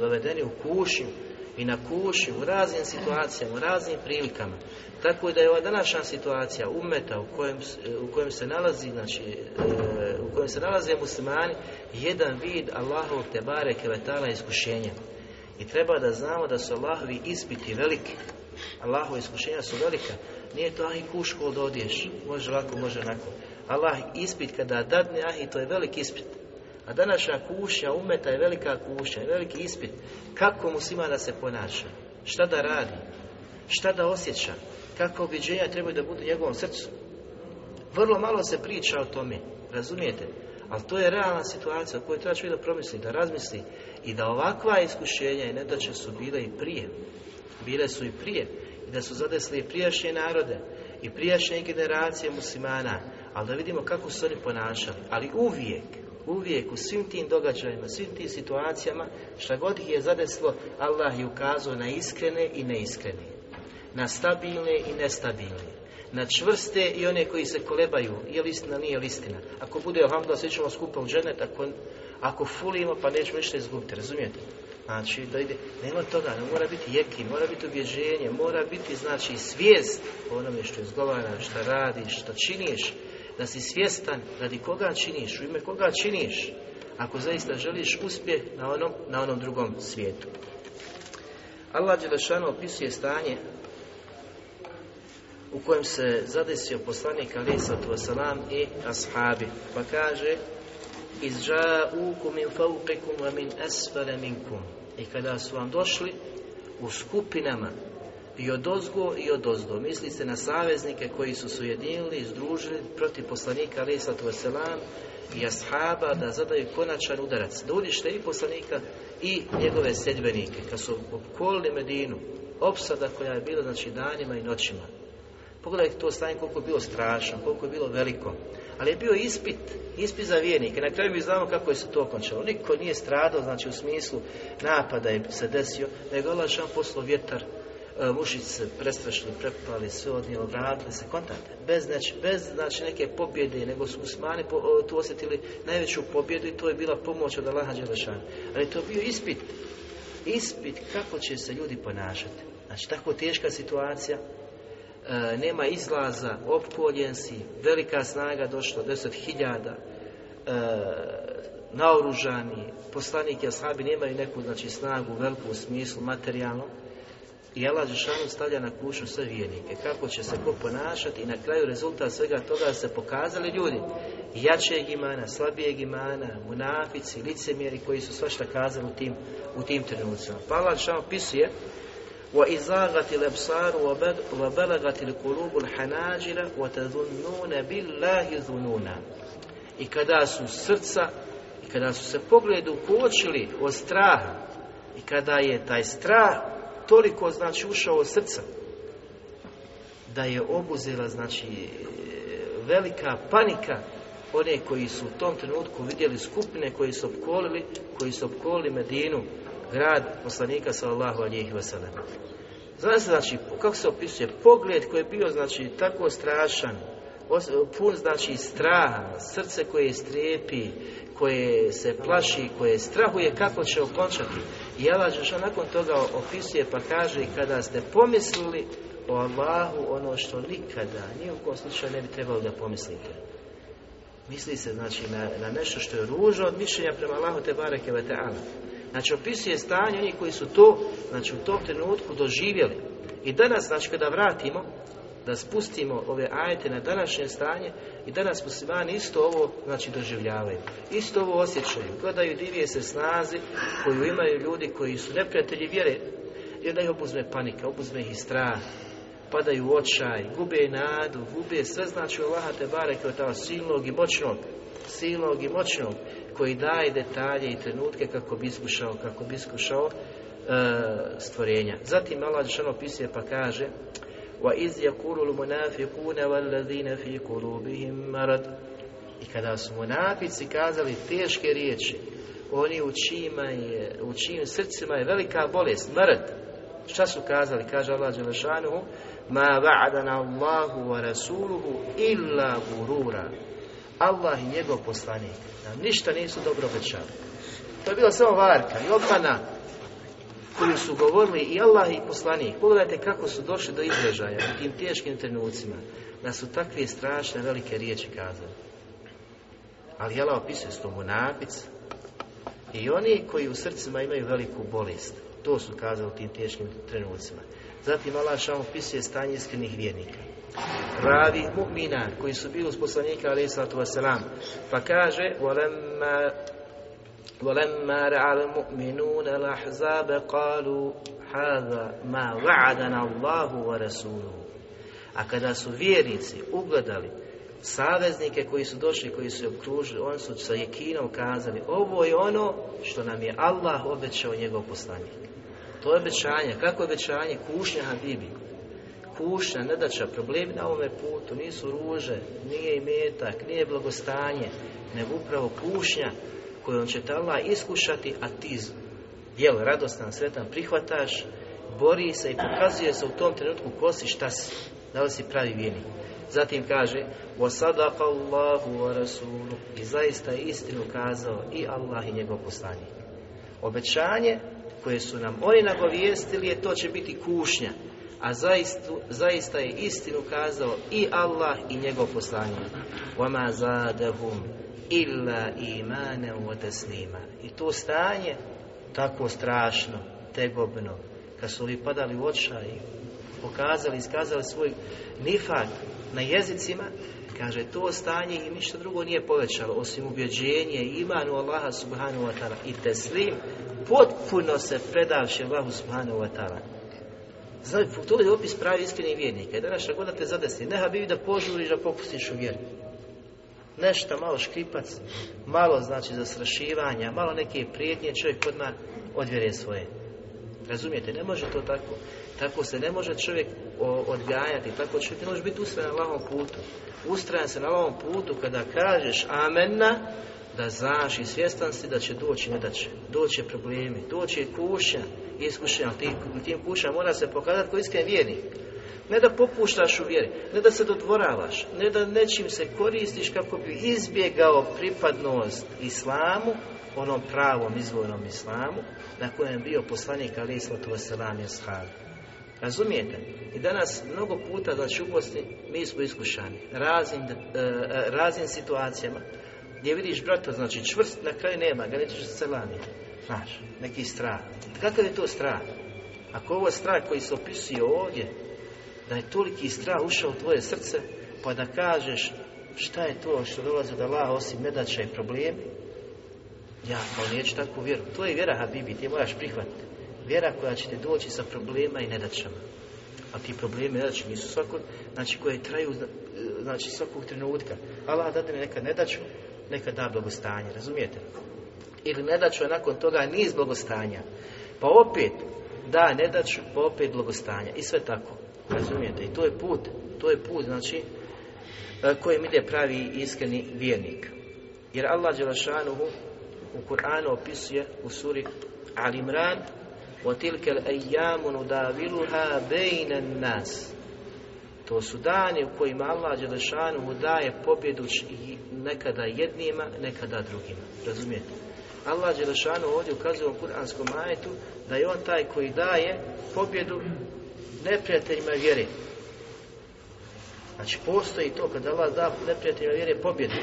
dovedeni u kušnju i na kuši u raznim situacijama, u raznim prilikama. Tako da je ova današnja situacija umeta u kojem, u kojem se nalazi, znači, e, u kojem se nalaze muslimani, jedan vid Allahovog tebare kevetala iskušenja. I treba da znamo da su Allahovi ispiti veliki. Allahove iskušenja su velika. Nije to ah i kuško da odješ. Može ovako, može onako. Allah ispit kada dadne ah i to je veliki ispit. A današnja kušnja umeta je velika kušnja, veliki ispit. Kako da se ponaša? Šta da radi? Šta da osjeća? Kakva objeđenja trebaju da budu u njegovom srcu? Vrlo malo se priča o tome, razumijete? Ali to je realna situacija o kojoj treba čovjek da promisli, da razmisli i da ovakva iskušenja i nedaće su bile i prije. Bile su i prije. I da su zadesli i prijašnje narode i prijašnje generacije muslimana. Ali da vidimo kako su oni ponašali. Ali uvijek, uvijek u svim tim događajima, svim tim situacijama, šta god ih je zadeslo, Allah je ukazao na iskrene i neiskrene, na stabilne i nestabilne, na čvrste i one koji se kolebaju, je li istina, nije li istina. Ako bude alhamdulillah, svi ćemo skupa u dženet, ako, ako fulimo, pa nećemo ništa izgubiti, razumijete? Znači, da ide, nema toga, ne mora biti jeki, mora biti ubježenje, mora biti, znači, svijest o onome što izgovaraš, što radiš, što činiš, da si svjestan radi koga činiš, u ime koga činiš, ako zaista želiš uspjeh na onom, na onom drugom svijetu. Allah Đelešanu opisuje stanje u kojem se zadesio poslanik Ali wasalam i ashabi, pa kaže min min i kada su vam došli u skupinama i od ozgo i od ozdo. Misli se na saveznike koji su se ujedinili i združili protiv poslanika alaih veselam i ashaba da zadaju konačan udarac. Da unište i poslanika i njegove sedbenike. Kad su opkolili Medinu, opsada koja je bila znači danima i noćima. Pogledajte to stanje koliko je bilo strašno, koliko je bilo veliko. Ali je bio ispit, ispit za vjernike. Na kraju mi znamo kako je se to okončalo. Niko nije stradao, znači u smislu napada je se desio, nego je Allah poslao vjetar E, mušići se prestrašili, prepali, sve odnijelo, vratili se, kontate. Bez, znači, bez znači, neke pobjede, nego su usmani tu osjetili najveću pobjedu i to je bila pomoć od Allaha Đelešana. Ali to je bio ispit. Ispit kako će se ljudi ponašati. Znači, tako teška situacija, e, nema izlaza, opkoljen si, velika snaga došla, deset hiljada, e, naoružani, poslanik i ashabi nemaju neku znači, snagu veliku u smislu materijalno, i Allah Žešanu stavlja na kušu sve vijenike. Kako će se ko ponašati i na kraju rezultat svega toga se pokazali ljudi jačeg imana, slabijeg imana, munafici, licemjeri koji su svašta kazali u tim, u tim trenucima. Pa Allah Žešanu pisuje وَإِزَاغَتِ الْأَبْصَارُ وَبَلَغَتِ الْقُلُوبُ الْحَنَاجِرَ وَتَذُنُّونَ بِاللَّهِ ذُنُونَ I kada su srca i kada su se pogledu kočili od straha i kada je taj strah toliko znači ušao od srca da je obuzela znači velika panika one koji su u tom trenutku vidjeli skupine koji su opkolili, koji su opkolili Medinu grad poslanika sallallahu alihi wasallam. Zna se, znači, kako se opisuje, pogled koji je bio, znači, tako strašan, pun, znači, straha, srce koje strepi, koje se plaši, koje strahuje kako će okončati. I Allah nakon toga opisuje pa kaže kada ste pomislili o Allahu ono što nikada, ni u kom slučaju ne bi trebalo da pomislite. Misli se znači na, na nešto što je ružno od mišljenja prema Allahu te bareke ve Znači opisuje stanje onih koji su to, znači u tom trenutku doživjeli. I danas, znači kada vratimo, da spustimo ove ajete na današnje stanje i danas muslimani isto ovo znači doživljavaju. Isto ovo osjećaju. Gledaju divije se snazi koju imaju ljudi koji su neprijatelji vjere i onda ih obuzme panika, obuzme ih strah, padaju u očaj, gube nadu, gube sve znači Allaha te kao silnog i moćnog, silnog i moćnog koji daje detalje i trenutke kako bi iskušao, kako bi iskušao e, stvorenja. Zatim Allah Žešano opisuje pa kaže وَإِذْ يَقُولُ الْمُنَافِقُونَ وَالَّذِينَ فِي قُلُوبِهِمْ مَرَدْ I kada su munafici kazali teške riječi, oni u čijima je, u čijim srcima je velika bolest, mrd. Šta su kazali? Kaže Allah Đelešanuhu, Ma va'adana Allahu wa rasuluhu illa gurura. Allah i njegov poslanik nam ništa nisu dobro obećali. To je bila samo varka i obmana koju su govorili i Allah i poslanik. Pogledajte kako su došli do izražaja u tim teškim trenucima, da su takve strašne velike riječi kazali. Ali Allah opisuje s tomu napic i oni koji u srcima imaju veliku bolest. To su kazali u tim teškim trenucima. Zatim Allah šalom opisuje stanje iskrenih vjernika. Pravi mu'mina koji su bili uz poslanika alaih sallatu wasalam. Pa kaže وَلَمَّا وَلَمَّا رَعَ الْمُؤْمِنُونَ الْأَحْزَابَ قَالُوا هَذَا مَا وَعَدَنَا اللَّهُ وَرَسُولُهُ A kada su vjernici ugledali saveznike koji su došli, koji su okružili, oni su sa jekinom kazali ovo je ono što nam je Allah obećao njegov poslanik. To je obećanje. Kako je obećanje? Kušnja Habibi. Kušnja, nedača, problemi na ovome putu nisu ruže, nije imetak, nije blagostanje, nego upravo kušnja kojom će te Allah iskušati, a ti jel, radostan, sretan, prihvataš, bori se i pokazuje se u tom trenutku ko si, šta si, da li si pravi vjernik. Zatim kaže وَصَدَقَ اللَّهُ وَرَسُولُ I zaista je istinu kazao i Allah i njegov poslanik. Obećanje koje su nam oni nagovijestili je to će biti kušnja. A zaista, zaista je istinu kazao i Allah i njegov poslanik. وَمَا زَادَهُمْ إِلَّا إِمَانًا وَتَسْلِيمًا I to stanje tako strašno, tegobno, kad su li padali u očaj, pokazali, iskazali svoj nifak na jezicima, kaže to stanje im ništa drugo nije povećalo, osim ubjeđenje, imanu Allaha subhanahu wa ta'ala i teslim, potpuno se predavši Allahu subhanahu wa ta'ala. Znači, to je opis pravi iskrenih vjernika. I danas god da te zadesi, neha bi da požuriš da popustiš u vjeru. Nešto malo škripac, malo znači zastrašivanja, malo neke prijetnje, čovjek odmah odvjere svoje. Razumijete, ne može to tako. Tako se ne može čovjek odgajati, tako čovjek ne može biti ustrajan na lavom putu. Ustrajan se na lavom putu kada kažeš amenna, da znaš i svjestan si da će doći će Doći problemi, doći kušnja, iskušenja. Tim, tim kušnja mora se pokazati koji iskren vjernik. Ne da popuštaš u vjeri, ne da se dodvoravaš, ne da nečim se koristiš kako bi izbjegao pripadnost islamu, onom pravom izvornom islamu, na kojem je bio poslanik Ali Islatu Veselam i Razumijete? I danas mnogo puta, znači u Bosni, mi smo iskušani raznim, e, raznim situacijama gdje vidiš brata, znači čvrst, na kraju nema, ga nećeš se selami. Znaš, neki strah. Kakav je to strah? Ako ovo strah koji se opisuje ovdje, da je toliki strah ušao u tvoje srce, pa da kažeš šta je to što dolazi od Allah osim nedaća i problemi, ja kao neću takvu vjeru. To je vjera Habibi, ti moraš prihvatiti. Vjera koja će te doći sa problema i nedaćama. A ti problemi i nedaće nisu svako, znači koje traju znači svakog trenutka. Allah dade mi neka nedaću, neka da blagostanje, razumijete? Ili nedaću, a nakon toga niz blagostanja. Pa opet da nedaću, pa opet blagostanja. I sve tako. Razumijete? I to je put, to je put, znači, e, kojim ide pravi iskreni vjernik. Jer Allah Đelešanuhu u Kur'anu opisuje u suri Al Imran وَتِلْكَ الْأَيَّامُ نُدَاوِلُهَا بَيْنَ النَّاسِ To su dani u kojima Allah Đelešanu daje pobjedu nekada jednima, nekada drugima. Razumijete? Allah Đelešanu ovdje ukazuje u kuranskom majetu da je on taj koji daje pobjedu neprijateljima vjere. Znači postoji to kada Allah da neprijateljima vjere pobjedu,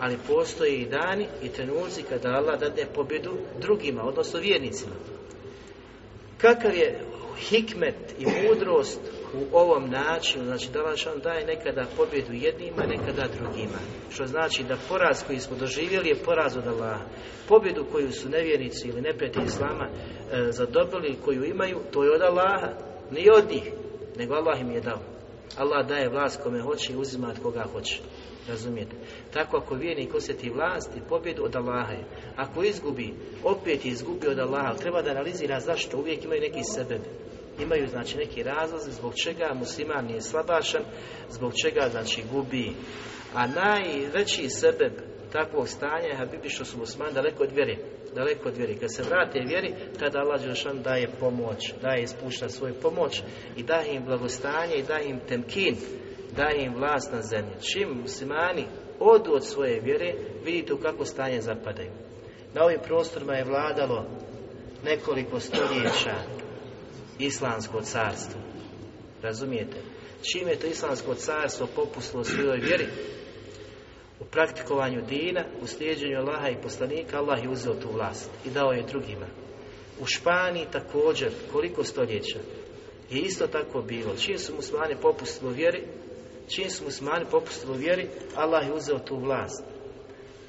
ali postoje i dani i trenuci kada Allah dade pobjedu drugima, odnosno vjernicima. Kakav je hikmet i mudrost u ovom načinu, znači da on daje nekada pobjedu jednima, nekada drugima. Što znači da poraz koji smo doživjeli je poraz od Allaha. Pobjedu koju su nevjernici ili neprijatelji Islama e, zadobili, koju imaju, to je od Allaha, nije od njih, nego Allah im je dao. Allah daje vlast kome hoće i uzima od koga hoće. Razumijete? Tako ako vjernik osjeti vlast i pobjedu od Allaha je. Ako izgubi, opet izgubi od Allaha. Treba da analizira zašto. Uvijek imaju neki sebe. Imaju znači neki razlozi zbog čega musliman nije slabašan, zbog čega znači gubi. A najveći sebe takvog stanja je Habibi što su musliman daleko od vjere. Daleko od vjeri. Kad se vrate vjeri, tada Allah Đelšan daje pomoć, daje ispušta svoju pomoć i daje im blagostanje i daje im temkin daje im vlast na zemlji. Čim muslimani odu od svoje vjere, vidite u kako stanje zapadaju. Na ovim prostorima je vladalo nekoliko stoljeća islamsko carstvo. Razumijete? Čim je to islamsko carstvo popuslo svojoj vjeri, u praktikovanju dina, u slijedženju Allaha i poslanika, Allah je uzeo tu vlast i dao je drugima. U Španiji također, koliko stoljeća, je isto tako bilo. Čim su muslimani popustili vjeri, čim su muslimani popustili vjeri, Allah je uzeo tu vlast.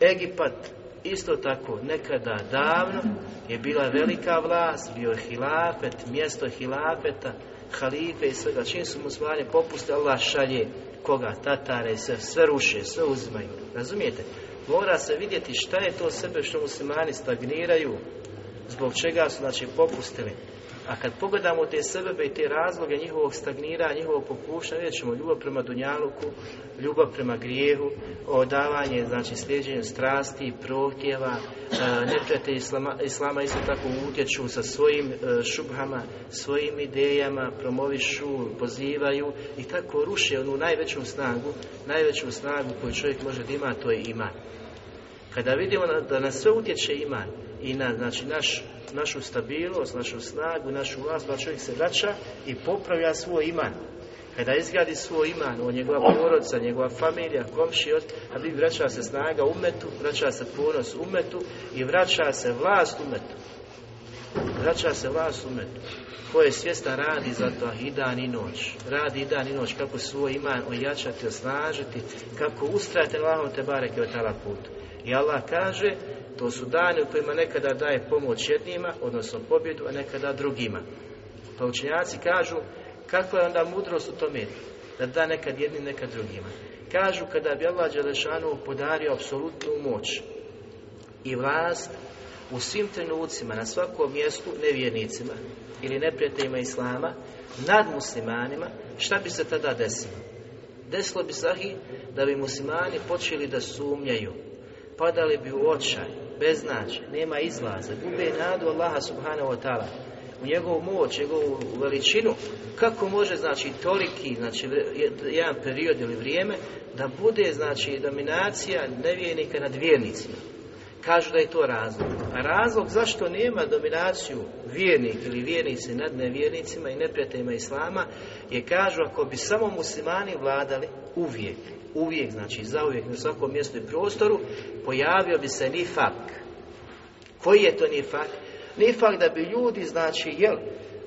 Egipat isto tako nekada davno je bila velika vlast, bio je hilafet, mjesto hilafeta, halife i svega. Čim su muslimani popustili, Allah šalje koga, tatare, sve, sve ruše, sve uzimaju. Razumijete? Mora se vidjeti šta je to sebe što muslimani stagniraju, zbog čega su znači popustili. A kad pogledamo te sebebe i te razloge njihovog stagnira, njihovog popušanja, vidjet ćemo ljubav prema Dunjaluku, ljubav prema grijehu, odavanje, znači slijeđenje strasti, prohtjeva, e, neprijatelji islama, islama isto tako utječu sa svojim e, šubhama, svojim idejama, promovišu, pozivaju i tako ruše onu najveću snagu, najveću snagu koju čovjek može da ima, to je iman. Kada vidimo da na sve utječe iman i na znači, naš našu stabilnost, našu snagu, našu vlast, da čovjek se vraća i popravlja svoj iman. Kada izgradi svoj iman, o njegova porodca, njegova familija, komšijot, a bi vraća se snaga umetu, vraća se ponos umetu i vraća se vlast umetu. Vraća se vlast umetu. Ko je svjestan radi za to i dan i noć. Radi i dan i noć kako svoj iman ojačati, osnažiti, kako ustrajati na te bareke od tala putu. I Allah kaže to su dani u kojima nekada daje pomoć jednima, odnosno pobjedu, a nekada drugima. Pa učenjaci kažu, kakva je onda mudrost u tome? Da da nekad jednim, nekad drugima. Kažu, kada bi Allah Đelešanu podario apsolutnu moć i vlast u svim trenucima, na svakom mjestu, nevjernicima ili neprijateljima Islama, nad muslimanima, šta bi se tada desilo? Desilo bi se da bi muslimani počeli da sumnjaju, padali bi u očaj, beznađe, nema izlaza, gube nadu Allaha subhanahu wa ta'ala u njegovu moć, njegovu veličinu, kako može, znači, toliki, znači, jedan period ili vrijeme, da bude, znači, dominacija nevjernika nad vjernicima. Kažu da je to razlog. A razlog zašto nema dominaciju vjernik ili vjernici nad nevjernicima i neprijateljima Islama je kažu ako bi samo muslimani vladali uvijek, uvijek, znači zauvijek na svakom mjestu i prostoru, pojavio bi se nifak. Koji je to nifak? Nifak da bi ljudi, znači, jel,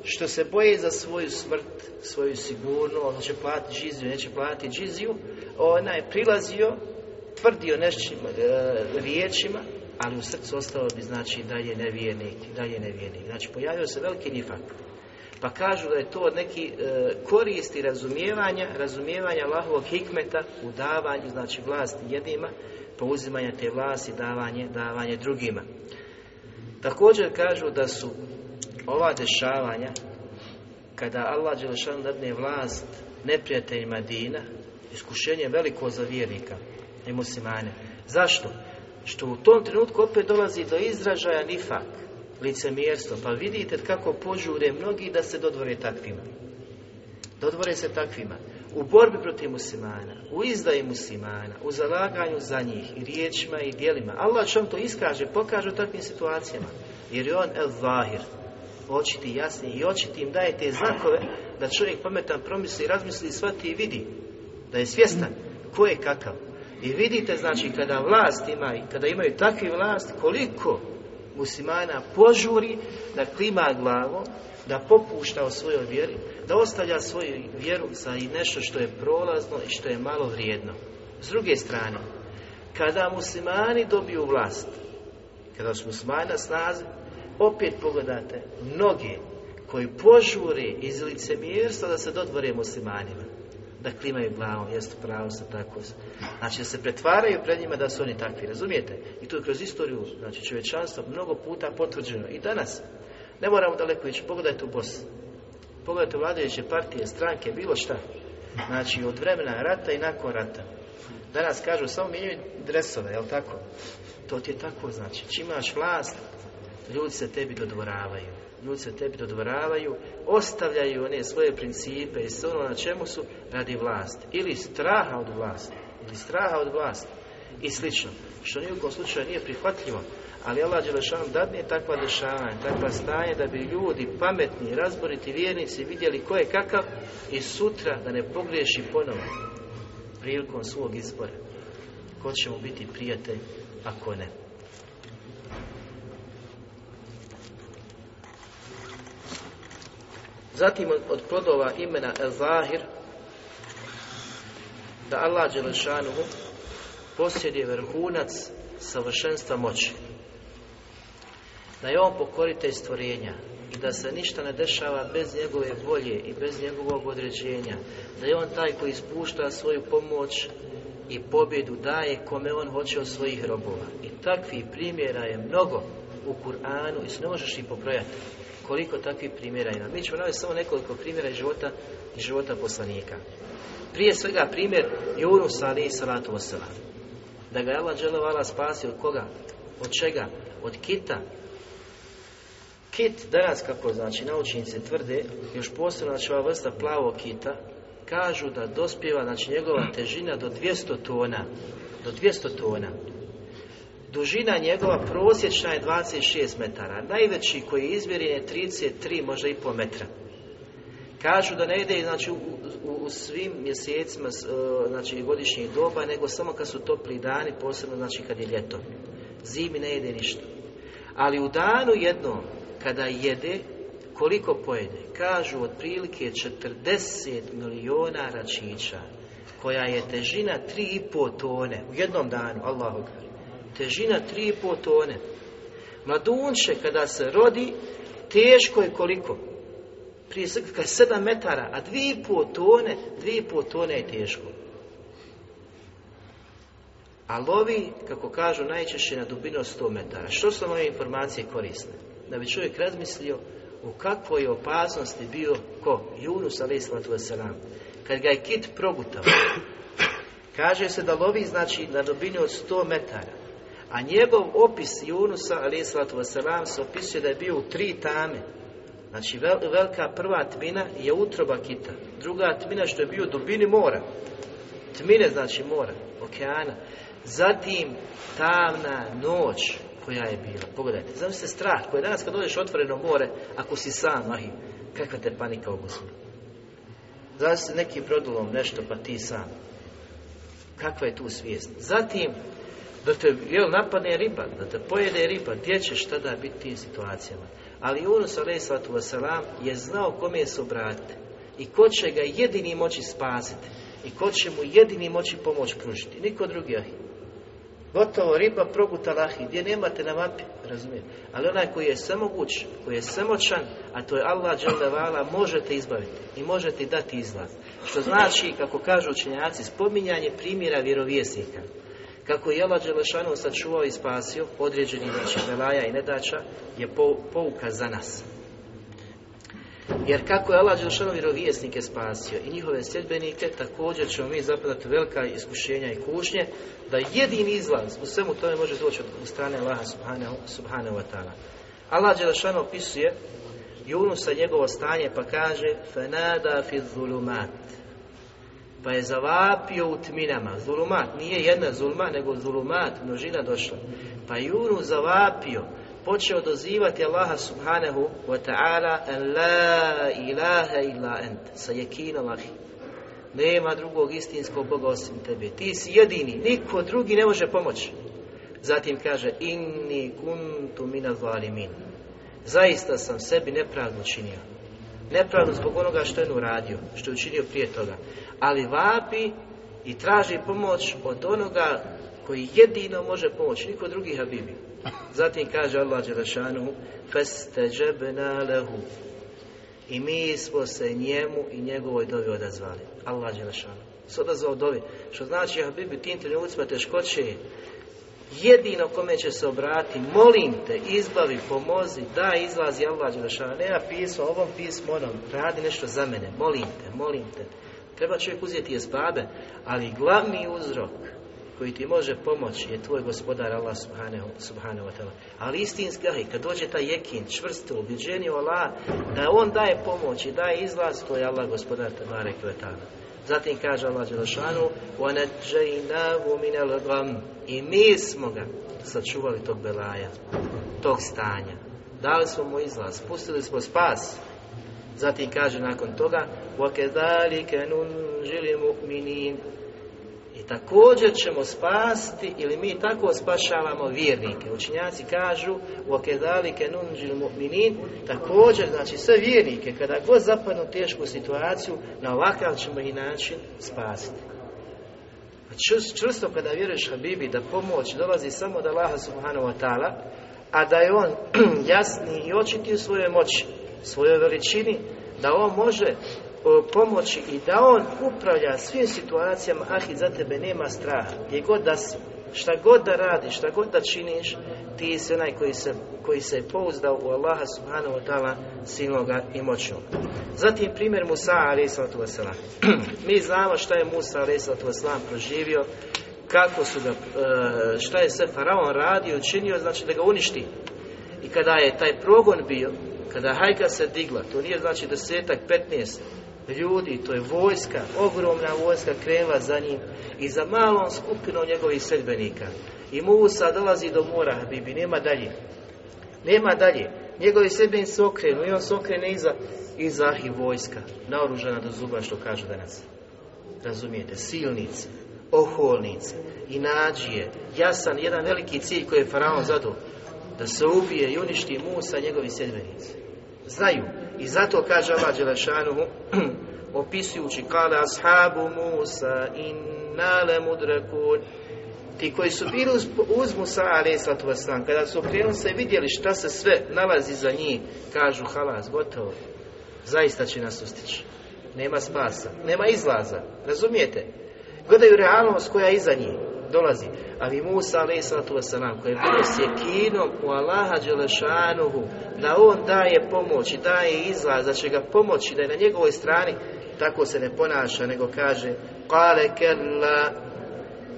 što se boje za svoju smrt, svoju sigurnost, on će platiti džiziju, neće platiti džiziju, onaj prilazio, tvrdio nešćim e, riječima, ali u srcu ostalo bi, znači, dalje nevjernik, dalje nevjernik. Znači, pojavio se veliki nifak. Pa kažu da je to neki e, koristi razumijevanja, razumijevanja Allahovog hikmeta u davanju, znači vlasti jednima, uzimanja te vlasti, davanje, davanje drugima. Također kažu da su ova dešavanja, kada Allah Đelešan dadne vlast neprijateljima dina, iskušenje veliko za vjernika i muslimane. Zašto? Što u tom trenutku opet dolazi do izražaja nifak, licemjerstvo. Pa vidite kako požure mnogi da se dodvore takvima. Dodvore se takvima. U borbi protiv muslimana, u izdaji muslimana, u zalaganju za njih i riječima i dijelima. Allah što to iskaže, pokaže u takvim situacijama. Jer je on el zahir, očiti jasni i očiti im daje te znakove da čovjek pametan promisli, razmisli, shvati i vidi da je svjestan ko je kakav. I vidite, znači, kada vlast ima i kada imaju takvi vlast, koliko muslimana požuri da klima glavom, da popušta o svojoj vjeri, da ostavlja svoju vjeru za i nešto što je prolazno i što je malo vrijedno. S druge strane, kada muslimani dobiju vlast, kada su muslimani na snazi, opet pogledate mnoge koji požure iz licemjerstva da se dodvore muslimanima da klimaju glavom, jest pravo se tako. Znači da se pretvaraju pred njima da su oni takvi, razumijete? I je kroz istoriju, znači čovječanstva mnogo puta potvrđeno. I danas, ne moramo daleko ići, pogledajte u Bosni. Pogledajte vladajuće partije, stranke, bilo šta. Znači od vremena rata i nakon rata. Danas kažu, samo mijenjaju dresove, jel tako? To ti je tako znači. Čim imaš vlast, ljudi se tebi dodvoravaju ljudi se tebi dodvoravaju, ostavljaju one svoje principe i sve ono na čemu su radi vlasti. Ili straha od vlasti. Ili straha od vlasti. I slično. Što nijekom slučaju nije prihvatljivo. Ali Allah Đelešanu dadne takva dešavanja, takva stanje da bi ljudi pametni, razboriti vjernici vidjeli ko je kakav i sutra da ne pogriješi ponovo prilikom svog izbora. Ko će mu biti prijatelj, ako ne. Zatim od plodova imena El-Zahir da Allah Đelešanuhu posjeduje vrhunac savršenstva moći. Da je on pokoritelj stvorenja i da se ništa ne dešava bez njegove volje i bez njegovog određenja. Da je on taj koji ispušta svoju pomoć i pobjedu daje kome on hoće od svojih robova. I takvih primjera je mnogo u Kur'anu i se ne možeš i pobrojati koliko takvih primjera ima. Mi ćemo navesti samo nekoliko primjera iz života, iz života poslanika. Prije svega primjer Yunus ali salatu wasalam. Da ga je Allah dželovala spasi od koga? Od čega? Od kita. Kit danas, kako znači naučnici tvrde, još posebno znači ova vrsta plavog kita, kažu da dospjeva, znači njegova težina do 200 tona. Do 200 tona. Dužina njegova prosječna je 26 metara. Najveći koji je izmjeren je 33, možda i po metra. Kažu da ne ide znači, u, u, svim mjesecima znači, godišnjih doba, nego samo kad su topli dani, posebno znači kad je ljeto. Zimi ne jede ništa. Ali u danu jednom, kada jede, koliko pojede? Kažu otprilike 40 miliona račića, koja je težina 3,5 tone u jednom danu, Allahu težina 3,5 tone. Mladunče kada se rodi, teško je koliko? Prije svega 7 metara, a 2,5 tone, 2,5 tone je teško. A lovi, kako kažu, najčešće na dubinu 100 metara. Što su ove informacije korisne? Da bi čovjek razmislio u kakvoj opasnosti bio ko? Junus a.s. Kad ga je kit progutao. Kaže se da lovi znači na dubini od 100 metara. A njegov opis Junusa, ali wasalam, se opisuje da je bio u tri tame. Znači, velika prva tmina je utroba kita. Druga tmina što je bio u dubini mora. Tmine znači mora, okeana. Zatim tamna noć koja je bila. Pogledajte, znam se strah koji je danas kad dođeš otvoreno more, ako si sam, ahi, kakva te panika obuzme. Znam se nekim brodolom nešto, pa ti sam. Kakva je tu svijest? Zatim, da te jel, napadne riba, da te pojede riba, gdje ćeš tada biti tim situacijama? Ali Yunus a.s. je znao kome se obratiti i ko će ga jedini moći spasiti i ko će mu jedini moći pomoć pružiti, niko drugi ahi. Gotovo riba progutala ahi, gdje nemate na mapi, razumijem. Ali onaj koji je samoguć, koji je samoćan, a to je Allah dželdevala, možete izbaviti i možete dati izlaz. Što znači, kako kažu učenjaci, spominjanje primjera vjerovjesnika kako je Allah Đelešanu sačuvao i spasio određeni znači velaja i nedača je pouka za nas. Jer kako je Allah Đelešanu vjerovjesnike spasio i njihove sljedbenike, također ćemo mi zapadati velika iskušenja i kušnje, da jedini izlaz u svemu tome može doći od strane Allaha subhanahu, subhanahu wa ta'ala. Allah Đelešanu opisuje Junusa njegovo stanje pa kaže Fenada fi zulumat pa je zavapio u tminama. Zulumat, nije jedna zulma, nego zulumat, množina došla. Pa Junu zavapio, počeo dozivati Allaha subhanahu wa ta'ala en la ilaha illa ent, sa jekinom ahi. Nema drugog istinskog Boga osim tebe. Ti si jedini, niko drugi ne može pomoći. Zatim kaže, inni kuntu mina zalimin. Zaista sam sebi nepravdu činio. Nepravdu zbog onoga što je uradio, što je učinio prije toga Ali vapi i traži pomoć od onoga koji jedino može pomoći, niko drugi Habibi. Zatim kaže Allah Đelešanu, فَاسْتَجَبْنَا لَهُ I mi smo se njemu i njegovoj dovi odazvali. Allah Đelešanu. Se odazvao dovi. Što znači, Habibi, tim trenucima teškoće jedino kome će se obrati, molim te, izbavi, pomozi, da izlazi Allah Đelešanu. Nema pismo ovom pismo onom, radi nešto za mene, molim te, molim te. Treba čovjek uzeti jezbabe, ali glavni uzrok koji ti može pomoći je tvoj gospodar Allah subhanahu, subhanahu wa ta'ala. Ali istinski, kad dođe taj jekin, čvrsto, ubiđeni u Allah, da on daje pomoć i daje izlaz, to je Allah gospodar Tebare Kvetana. Zatim kaže Allah Đelešanu I mi smo ga sačuvali tog belaja, tog stanja. Dali smo mu izlaz, pustili smo spas, Zatim kaže nakon toga وَكَذَلِكَ نُنْجِلِ مُؤْمِنِينَ i također ćemo spasti ili mi tako spašavamo vjernike. Učinjaci kažu u okedalike nunđil mu'minin također, znači sve vjernike kada god zapadnu tešku situaciju na ovakav ćemo i način spasiti. Čvrsto kada vjeruješ Habibi da pomoć dolazi samo od Allaha subhanahu wa ta'ala a da je on jasni i očiti u svojoj moći, svojoj veličini, da on može pomoći i da on upravlja svim situacijama, ah i za tebe nema straha. Gdje god da si, šta god da radiš, šta god da činiš, ti si onaj koji se, koji se pouzdao u Allaha subhanahu wa ta'ala silnoga i moćnog. Zatim primjer Musa a.s. Mi znamo šta je Musa a.s. proživio, kako su ga, e, šta je sve faraon radio, činio, znači da ga uništi. I kada je taj progon bio, kada hajka se digla, to nije znači desetak, petnaest, ljudi, to je vojska, ogromna vojska krenula za njim i za malom skupinom njegovih sedbenika. I Musa dolazi do mora, Habibi, nema dalje. Nema dalje. Njegovi sedbenici se okrenu i on se okrene iza, iza i vojska, naoružana do zuba što kažu danas. Razumijete, silnice, oholnice i nađije, jasan, jedan veliki cilj koji je Faraon zadao, da se ubije i uništi Musa njegovi sedbenici. Znaju. I zato kaže Allah Đelešanuhu, opisujući kale ashabu Musa inna le mudrakun ti koji su bili uz, uz Musa a.s. kada su okrenuli se vidjeli šta se sve nalazi za njih kažu halas, gotovo zaista će nas ustići nema spasa, nema izlaza razumijete gledaju realnost koja je iza njih dolazi. Ali Musa a.s. koji je bio sjekinom u Allaha Đelešanuhu, da on daje pomoć i daje izlaz, da će ga pomoći, da je na njegovoj strani, tako se ne ponaša, nego kaže Kale kella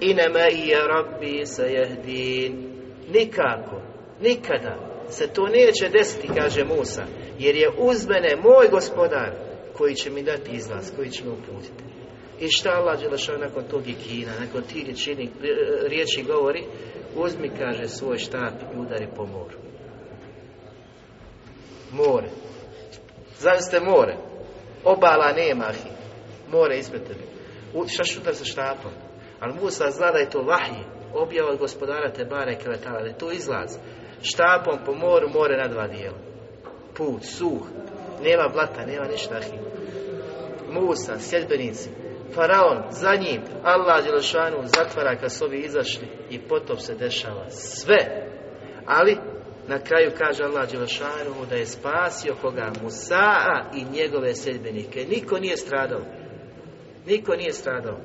inema i rabbi sajahdin. Nikako, nikada se to neće desiti, kaže Musa, jer je uz mene moj gospodar koji će mi dati izlaz, koji će me uputiti. I šta Allah Đelešan nakon tog ikina, nakon tih riječi, riječi govori, uzmi, kaže, svoj štap i udari po moru. More. Zavisite more. Obala nema, ahi. More ispred tebe. Šta šutar sa štapom? Ali Musa zna da je to vahji, objava od gospodara Tebare Kvetala, da je to izlaz. Štapom po moru, more na dva dijela. Put, suh, nema blata, nema ništa, ahi. Musa, sjedbenici, Faraon, za njim, Allah Đelešanu zatvara kad su ovi izašli i potop se dešava. Sve. Ali, na kraju kaže Allah Đelešanu da je spasio koga Musa'a i njegove sedbenike. Niko nije stradao. Niko nije stradao.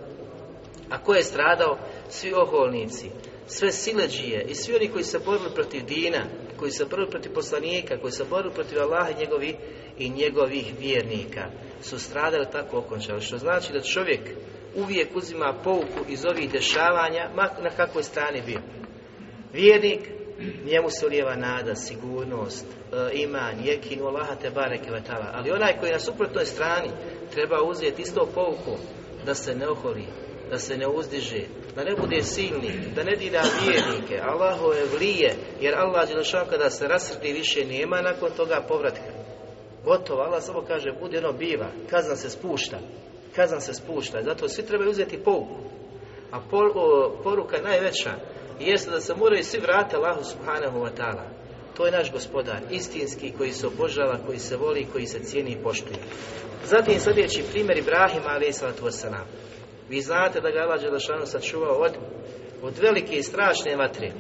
A ko je stradao? Svi oholnici, sve sileđije i svi oni koji se borili protiv dina, koji se borili protiv poslanika, koji se borili protiv Allaha i njegovih, i njegovih vjernika su stradali tako okončali. Što znači da čovjek uvijek uzima pouku iz ovih dešavanja, na kakvoj strani bio. Vjernik njemu se ulijeva nada, sigurnost, e, iman, jekin, Allaha te bareke vatala. Ali onaj koji je na suprotnoj strani treba uzeti isto pouku da se ne oholi, da se ne uzdiže, da ne bude silni, da ne dira vjernike, Allahove vlije, jer Allah Đelešan kada se rasrdi više nema nakon toga povratka. Gotovo, Allah samo kaže, budi ono biva, kazna se spušta, kazna se spušta, zato svi trebaju uzeti pouku. A poruka najveća jeste da se moraju svi vratiti Allahu subhanahu wa ta'ala. To je naš gospodar, istinski, koji se obožava, koji se voli, koji se cijeni i poštuje. Zatim sljedeći primjer Ibrahima alaih sallatu wasalam. Vi znate da ga Allah Đelešanu sačuvao od, od velike i strašne vatre.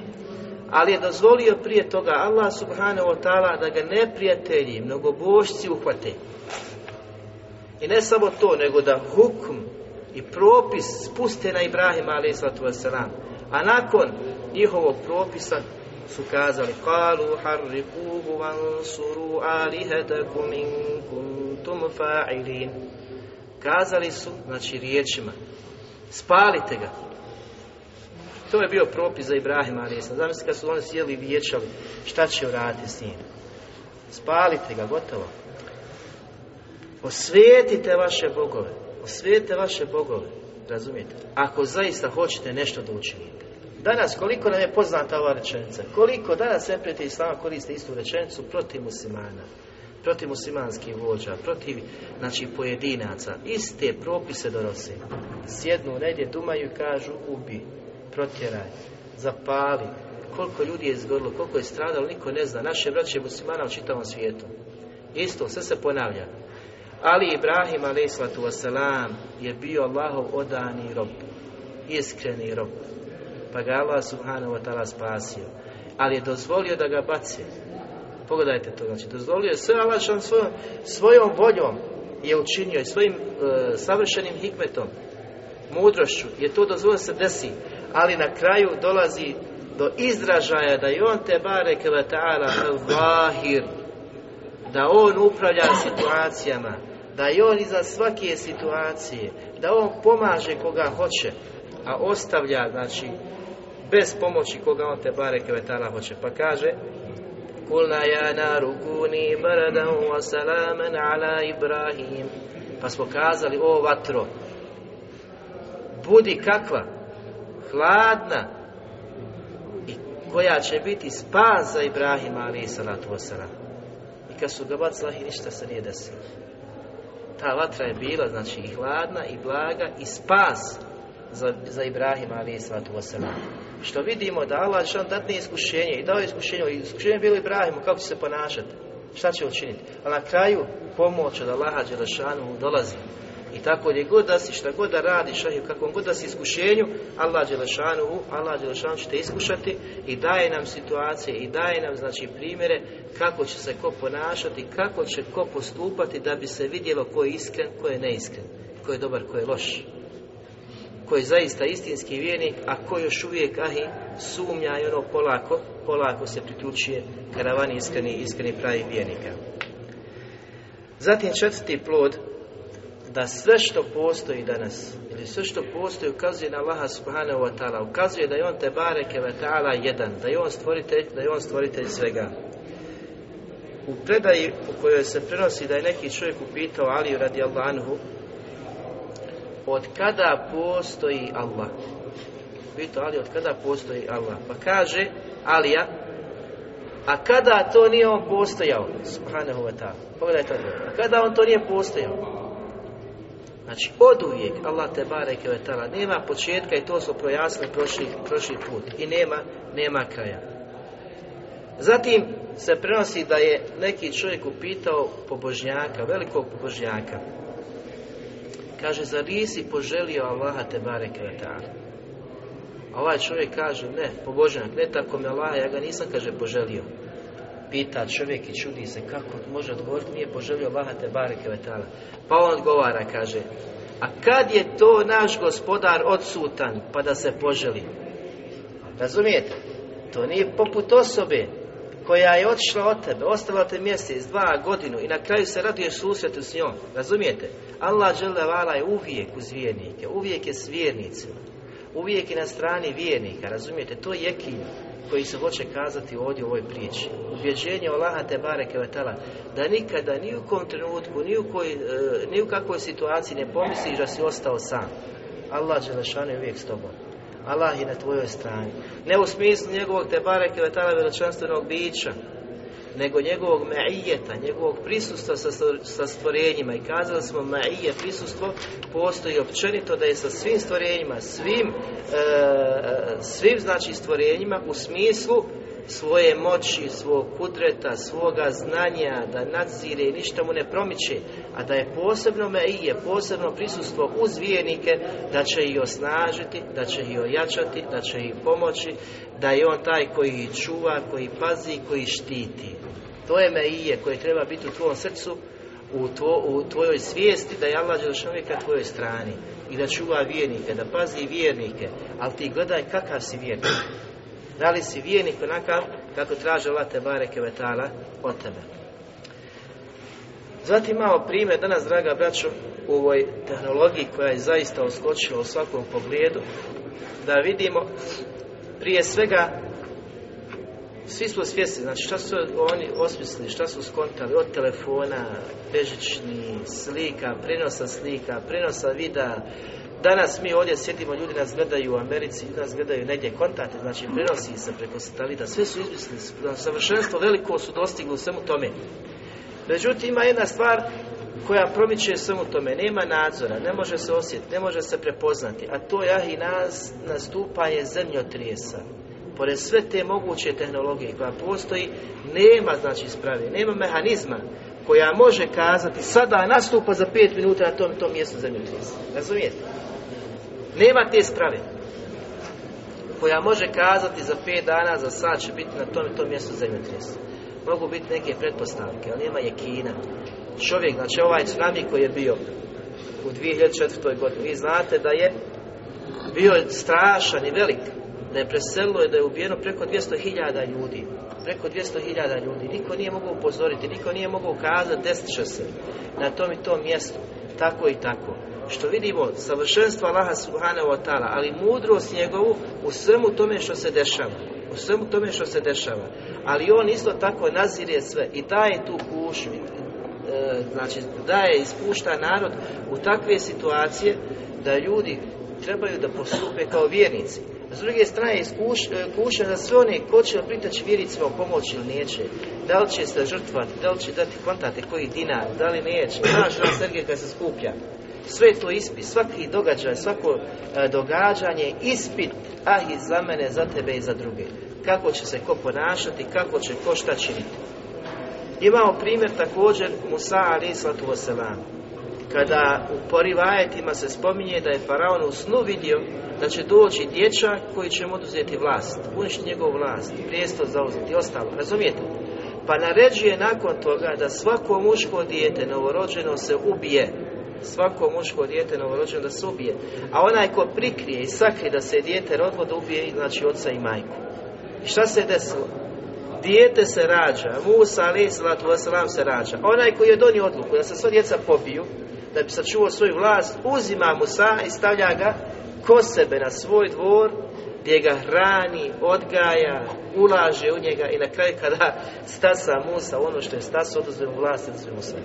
Ali je dozvolio prije toga Allah subhanahu wa ta'ala da ga neprijatelji, mnogobošci uhvate. I ne samo to, nego da hukm i propis spuste na Ibrahima wasalam. A nakon njihovog propisa su kazali Kalu harrikuhu vansuru alihetakum in kuntum fa'ilin Kazali su, znači riječima Spalite ga To je bio propis za Ibrahima ali Zamislite kad su oni sjeli i vijećali Šta će uraditi s njim Spalite ga, gotovo Osvijetite vaše bogove Osvijetite vaše bogove Razumijete? Ako zaista hoćete nešto da učinite. Danas, koliko nam je poznata ova rečenica? Koliko danas neprijatelji Islama koriste istu rečenicu protiv muslimana? Protiv muslimanskih vođa, protiv, znači, pojedinaca. Iste propise donose. Sjednu negdje, dumaju i kažu ubi, protjeraj, zapali. Koliko ljudi je izgorilo, koliko je stradalo, niko ne zna. Naše braće muslimana u čitavom svijetu. Isto, sve se ponavlja. Ali Ibrahim a.s. je bio Allahov odani rob, iskreni rob, pa ga Allah subhanahu wa ta'ala spasio. Ali je dozvolio da ga baci. Pogledajte to, znači dozvolio je sve Allah svojom, svojom voljom je učinio i svojim e, savršenim hikmetom, mudrošću, je to dozvolio se desi, ali na kraju dolazi do izražaja da je on te bare vahir, da on upravlja situacijama, da je on iza svake situacije, da on pomaže koga hoće, a ostavlja, znači, bez pomoći koga on te bare kevetala hoće. Pa kaže, Kulna ja naru kuni baradan wa salaman ala Ibrahim. Pa smo kazali, o vatro, budi kakva, hladna, i koja će biti spas za Ibrahima, ali salatu wasalam kad su ga bacila i ništa se nije desilo. Ta vatra je bila, znači, i hladna, i blaga, i spas za, za Ibrahima, ali i svatu Što vidimo da Allah će on dati iskušenje i dao iskušenje, iskušenje je bilo Ibrahimu, kako će se ponašati, šta će učiniti. A na kraju pomoć od Allaha Đelešanu dolazi. I tako gdje god da si, šta god da radiš, u kakvom god da si iskušenju, Allah Đelešanu, Allah Đelešanu će te iskušati i daje nam situacije i daje nam znači primjere kako će se ko ponašati, kako će ko postupati da bi se vidjelo ko je iskren, ko je neiskren, ko je dobar, ko je loš. Ko je zaista istinski vjernik, a ko još uvijek ahi sumnja i ono polako, polako se priključuje karavani iskreni, iskreni pravi vjernika. Zatim četvrti plod da sve što postoji danas, ili sve što postoji ukazuje na Allaha subhanahu wa ta'ala, ukazuje da je on te bareke wa ta'ala jedan, da je on stvoritelj, da je on stvoritelj svega. U predaji u kojoj se prenosi da je neki čovjek upitao Aliju radi Allahu od kada postoji Allah? Pitao Ali od kada postoji Allah? Pa kaže Alija a kada to nije on postojao? Subhanahu wa ta'ala. Pogledajte A kada on to nije postojao? Znači, od uvijek Allah te bareke ve nema početka i to smo projasnili prošli, prošli put. I nema, nema kraja. Zatim se prenosi da je neki čovjek upitao pobožnjaka, velikog pobožnjaka. Kaže, zar nisi poželio Allaha te bareke ve A ovaj čovjek kaže, ne, pobožnjak, ne tako me Allah, ja ga nisam, kaže, poželio. Pita čovjek i čudi se kako može odgovoriti, nije poželio Allaha te bareke vetala. Pa on odgovara, kaže, a kad je to naš gospodar odsutan pa da se poželi? Razumijete? To nije poput osobe koja je otišla od tebe, ostala te mjesec, dva, godinu i na kraju se raduje susretu s njom. Razumijete? Allah vala je uvijek uz vjernike, uvijek je s vjernicima, uvijek je na strani vjernika, razumijete? To je jekin. Koji se hoće kazati ovdje u ovoj priči. Ubjeđenje Allaha te bareke vetala da nikada ni u kom trenutku, ni u, koj, e, ni u kakvoj situaciji ne pomisliš da si ostao sam. Allah Đelešanu je uvijek s tobom. Allah je na tvojoj strani. Ne u smislu njegovog te bareke vetala veličanstvenog bića, nego njegovog maijeta, njegovog prisustva sa, stvorenjima. I kazali smo maije, prisustvo postoji općenito da je sa svim stvorenjima, svim, e, e, svim znači stvorenjima u smislu svoje moći, svog kudreta, svoga znanja, da nadzire i ništa mu ne promiče, a da je posebno meije, posebno prisustvo uz vijenike, da će ih osnažiti, da će ih ojačati, da će ih pomoći, da je on taj koji ih čuva, koji pazi, koji štiti. To je meije koje treba biti u tvojom srcu, u, tvo, u tvojoj svijesti da je Allah na tvojoj strani i da čuva vjernike, da pazi vjernike, ali ti gledaj kakav si vjernik. Da li si vjernik onakav kako traže Allah te bareke vetala od tebe. Zatim imamo primjer danas, draga braćo, u ovoj tehnologiji koja je zaista oskočila u svakom pogledu, da vidimo prije svega svi smo svjesni, znači šta su oni osmislili, šta su skontali od telefona, bežični, slika, prenosa slika, prenosa videa. Danas mi ovdje sjedimo, ljudi nas gledaju u Americi, nas gledaju negdje kontakte, znači prenosi se preko satelita, sve su izmislili, savršenstvo veliko su dostigli u svemu tome. Međutim, ima jedna stvar koja promiče svemu tome, nema nadzora, ne može se osjetiti, ne može se prepoznati, a to je i nas nastupanje zemljotrijesa pored sve te moguće tehnologije koja postoji, nema znači sprave, nema mehanizma koja može kazati sada nastupa za pet minuta na tom tom mjestu zemljotresa. Razumijete? Nema te sprave koja može kazati za pet dana, za sad će biti na tom i tom mjestu zemljotresa. Mogu biti neke pretpostavke, ali nema je kina. Čovjek, znači ovaj tsunami koji je bio u 2004. godini, vi znate da je bio strašan i velik da je preselilo i da je ubijeno preko 200.000 ljudi. Preko 200.000 ljudi. Niko nije mogao upozoriti, niko nije mogao kazati desit će se na tom i tom mjestu. Tako i tako. Što vidimo, savršenstvo Allaha subhanahu wa ta'ala, ali mudrost njegovu u svemu tome što se dešava. U svemu tome što se dešava. Ali on isto tako nazire sve i daje tu kušnju. E, znači, daje, ispušta narod u takve situacije da ljudi trebaju da postupe kao vjernici s druge strane, kuša za sve one ko će pritaći vjericima u pomoć ili neće. Da li će se žrtvati, da li će dati kontate koji dinar, da li neće. Znaš na Sergej kada se skuplja. Sve to ispit, svaki događaj, svako e, događanje, ispit, a i za mene, za tebe i za druge. Kako će se ko ponašati, kako će ko šta činiti. Imamo primjer također Musa ali islatu kada u porivajetima se spominje da je faraon u snu vidio da će doći dječak koji će mu oduzeti vlast, uništiti njegovu vlast, prijesto zauzeti ostalo, razumijete? Pa naređuje nakon toga da svako muško dijete novorođeno se ubije, svako muško dijete novorođeno da se ubije, a onaj ko prikrije i sakrije da se dijete rodilo da ubije znači oca i majku. I šta se desilo? Dijete se rađa, Musa alaih se rađa. Onaj koji je donio odluku da se sva djeca pobiju, da bi sačuvao svoju vlast, uzima Musa i stavlja ga ko sebe na svoj dvor, gdje ga hrani, odgaja, ulaže u njega i na kraju kada stasa Musa ono što je stasa, oduzme mu vlast i Musa.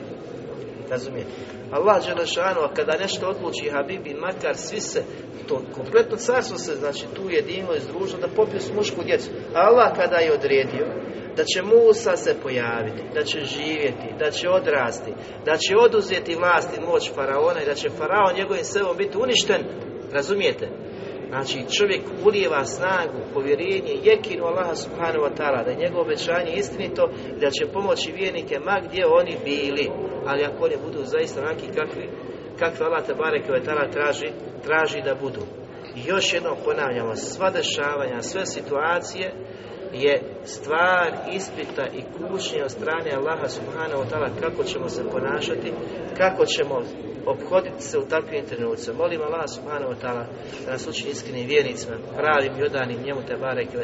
Razumijete? Allah Đelešanu, a kada nešto odluči Habibi, makar svi se, to kompletno carstvo se, znači tu jedino izdružilo da popiju su mušku djecu. Allah kada je odredio, da će Musa se pojaviti, da će živjeti, da će odrasti, da će oduzeti vlast i moć faraona i da će faraon njegovim sebom biti uništen, razumijete? Znači čovjek ulijeva snagu, povjerenje, jekinu Allaha subhanahu wa ta'ala, da je njegovo obećanje istinito da će pomoći vjernike ma gdje oni bili. Ali ako oni budu zaista onaki kakvi, kakvi Allah te bareke traži, traži da budu. I još jednom ponavljamo, sva dešavanja, sve situacije je stvar ispita i kušnje od strane Allaha subhanahu wa ta'ala kako ćemo se ponašati, kako ćemo obhoditi se u takvim trenucima. Molim Allah subhanahu wa ta'ala da nas učini iskrenim vjernicima, pravim i odanim njemu te barek i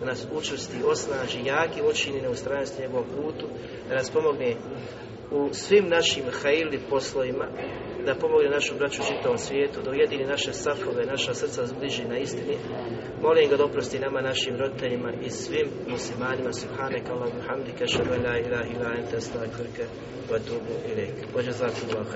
da nas učvrsti, osnaži, jaki, učini na ustranosti njegovom putu, da nas pomogne u svim našim hajili poslovima, da pomogne našu braću u čitavom svijetu, da ujedini naše safove, naša srca zbliži na istini. Molim ga da oprosti nama, našim roditeljima i svim muslimanima. Subhanak Allah, bihamdika, šadu la ilaha ila ente, astagfirke, wa tubu ilaik. Bože, Allah,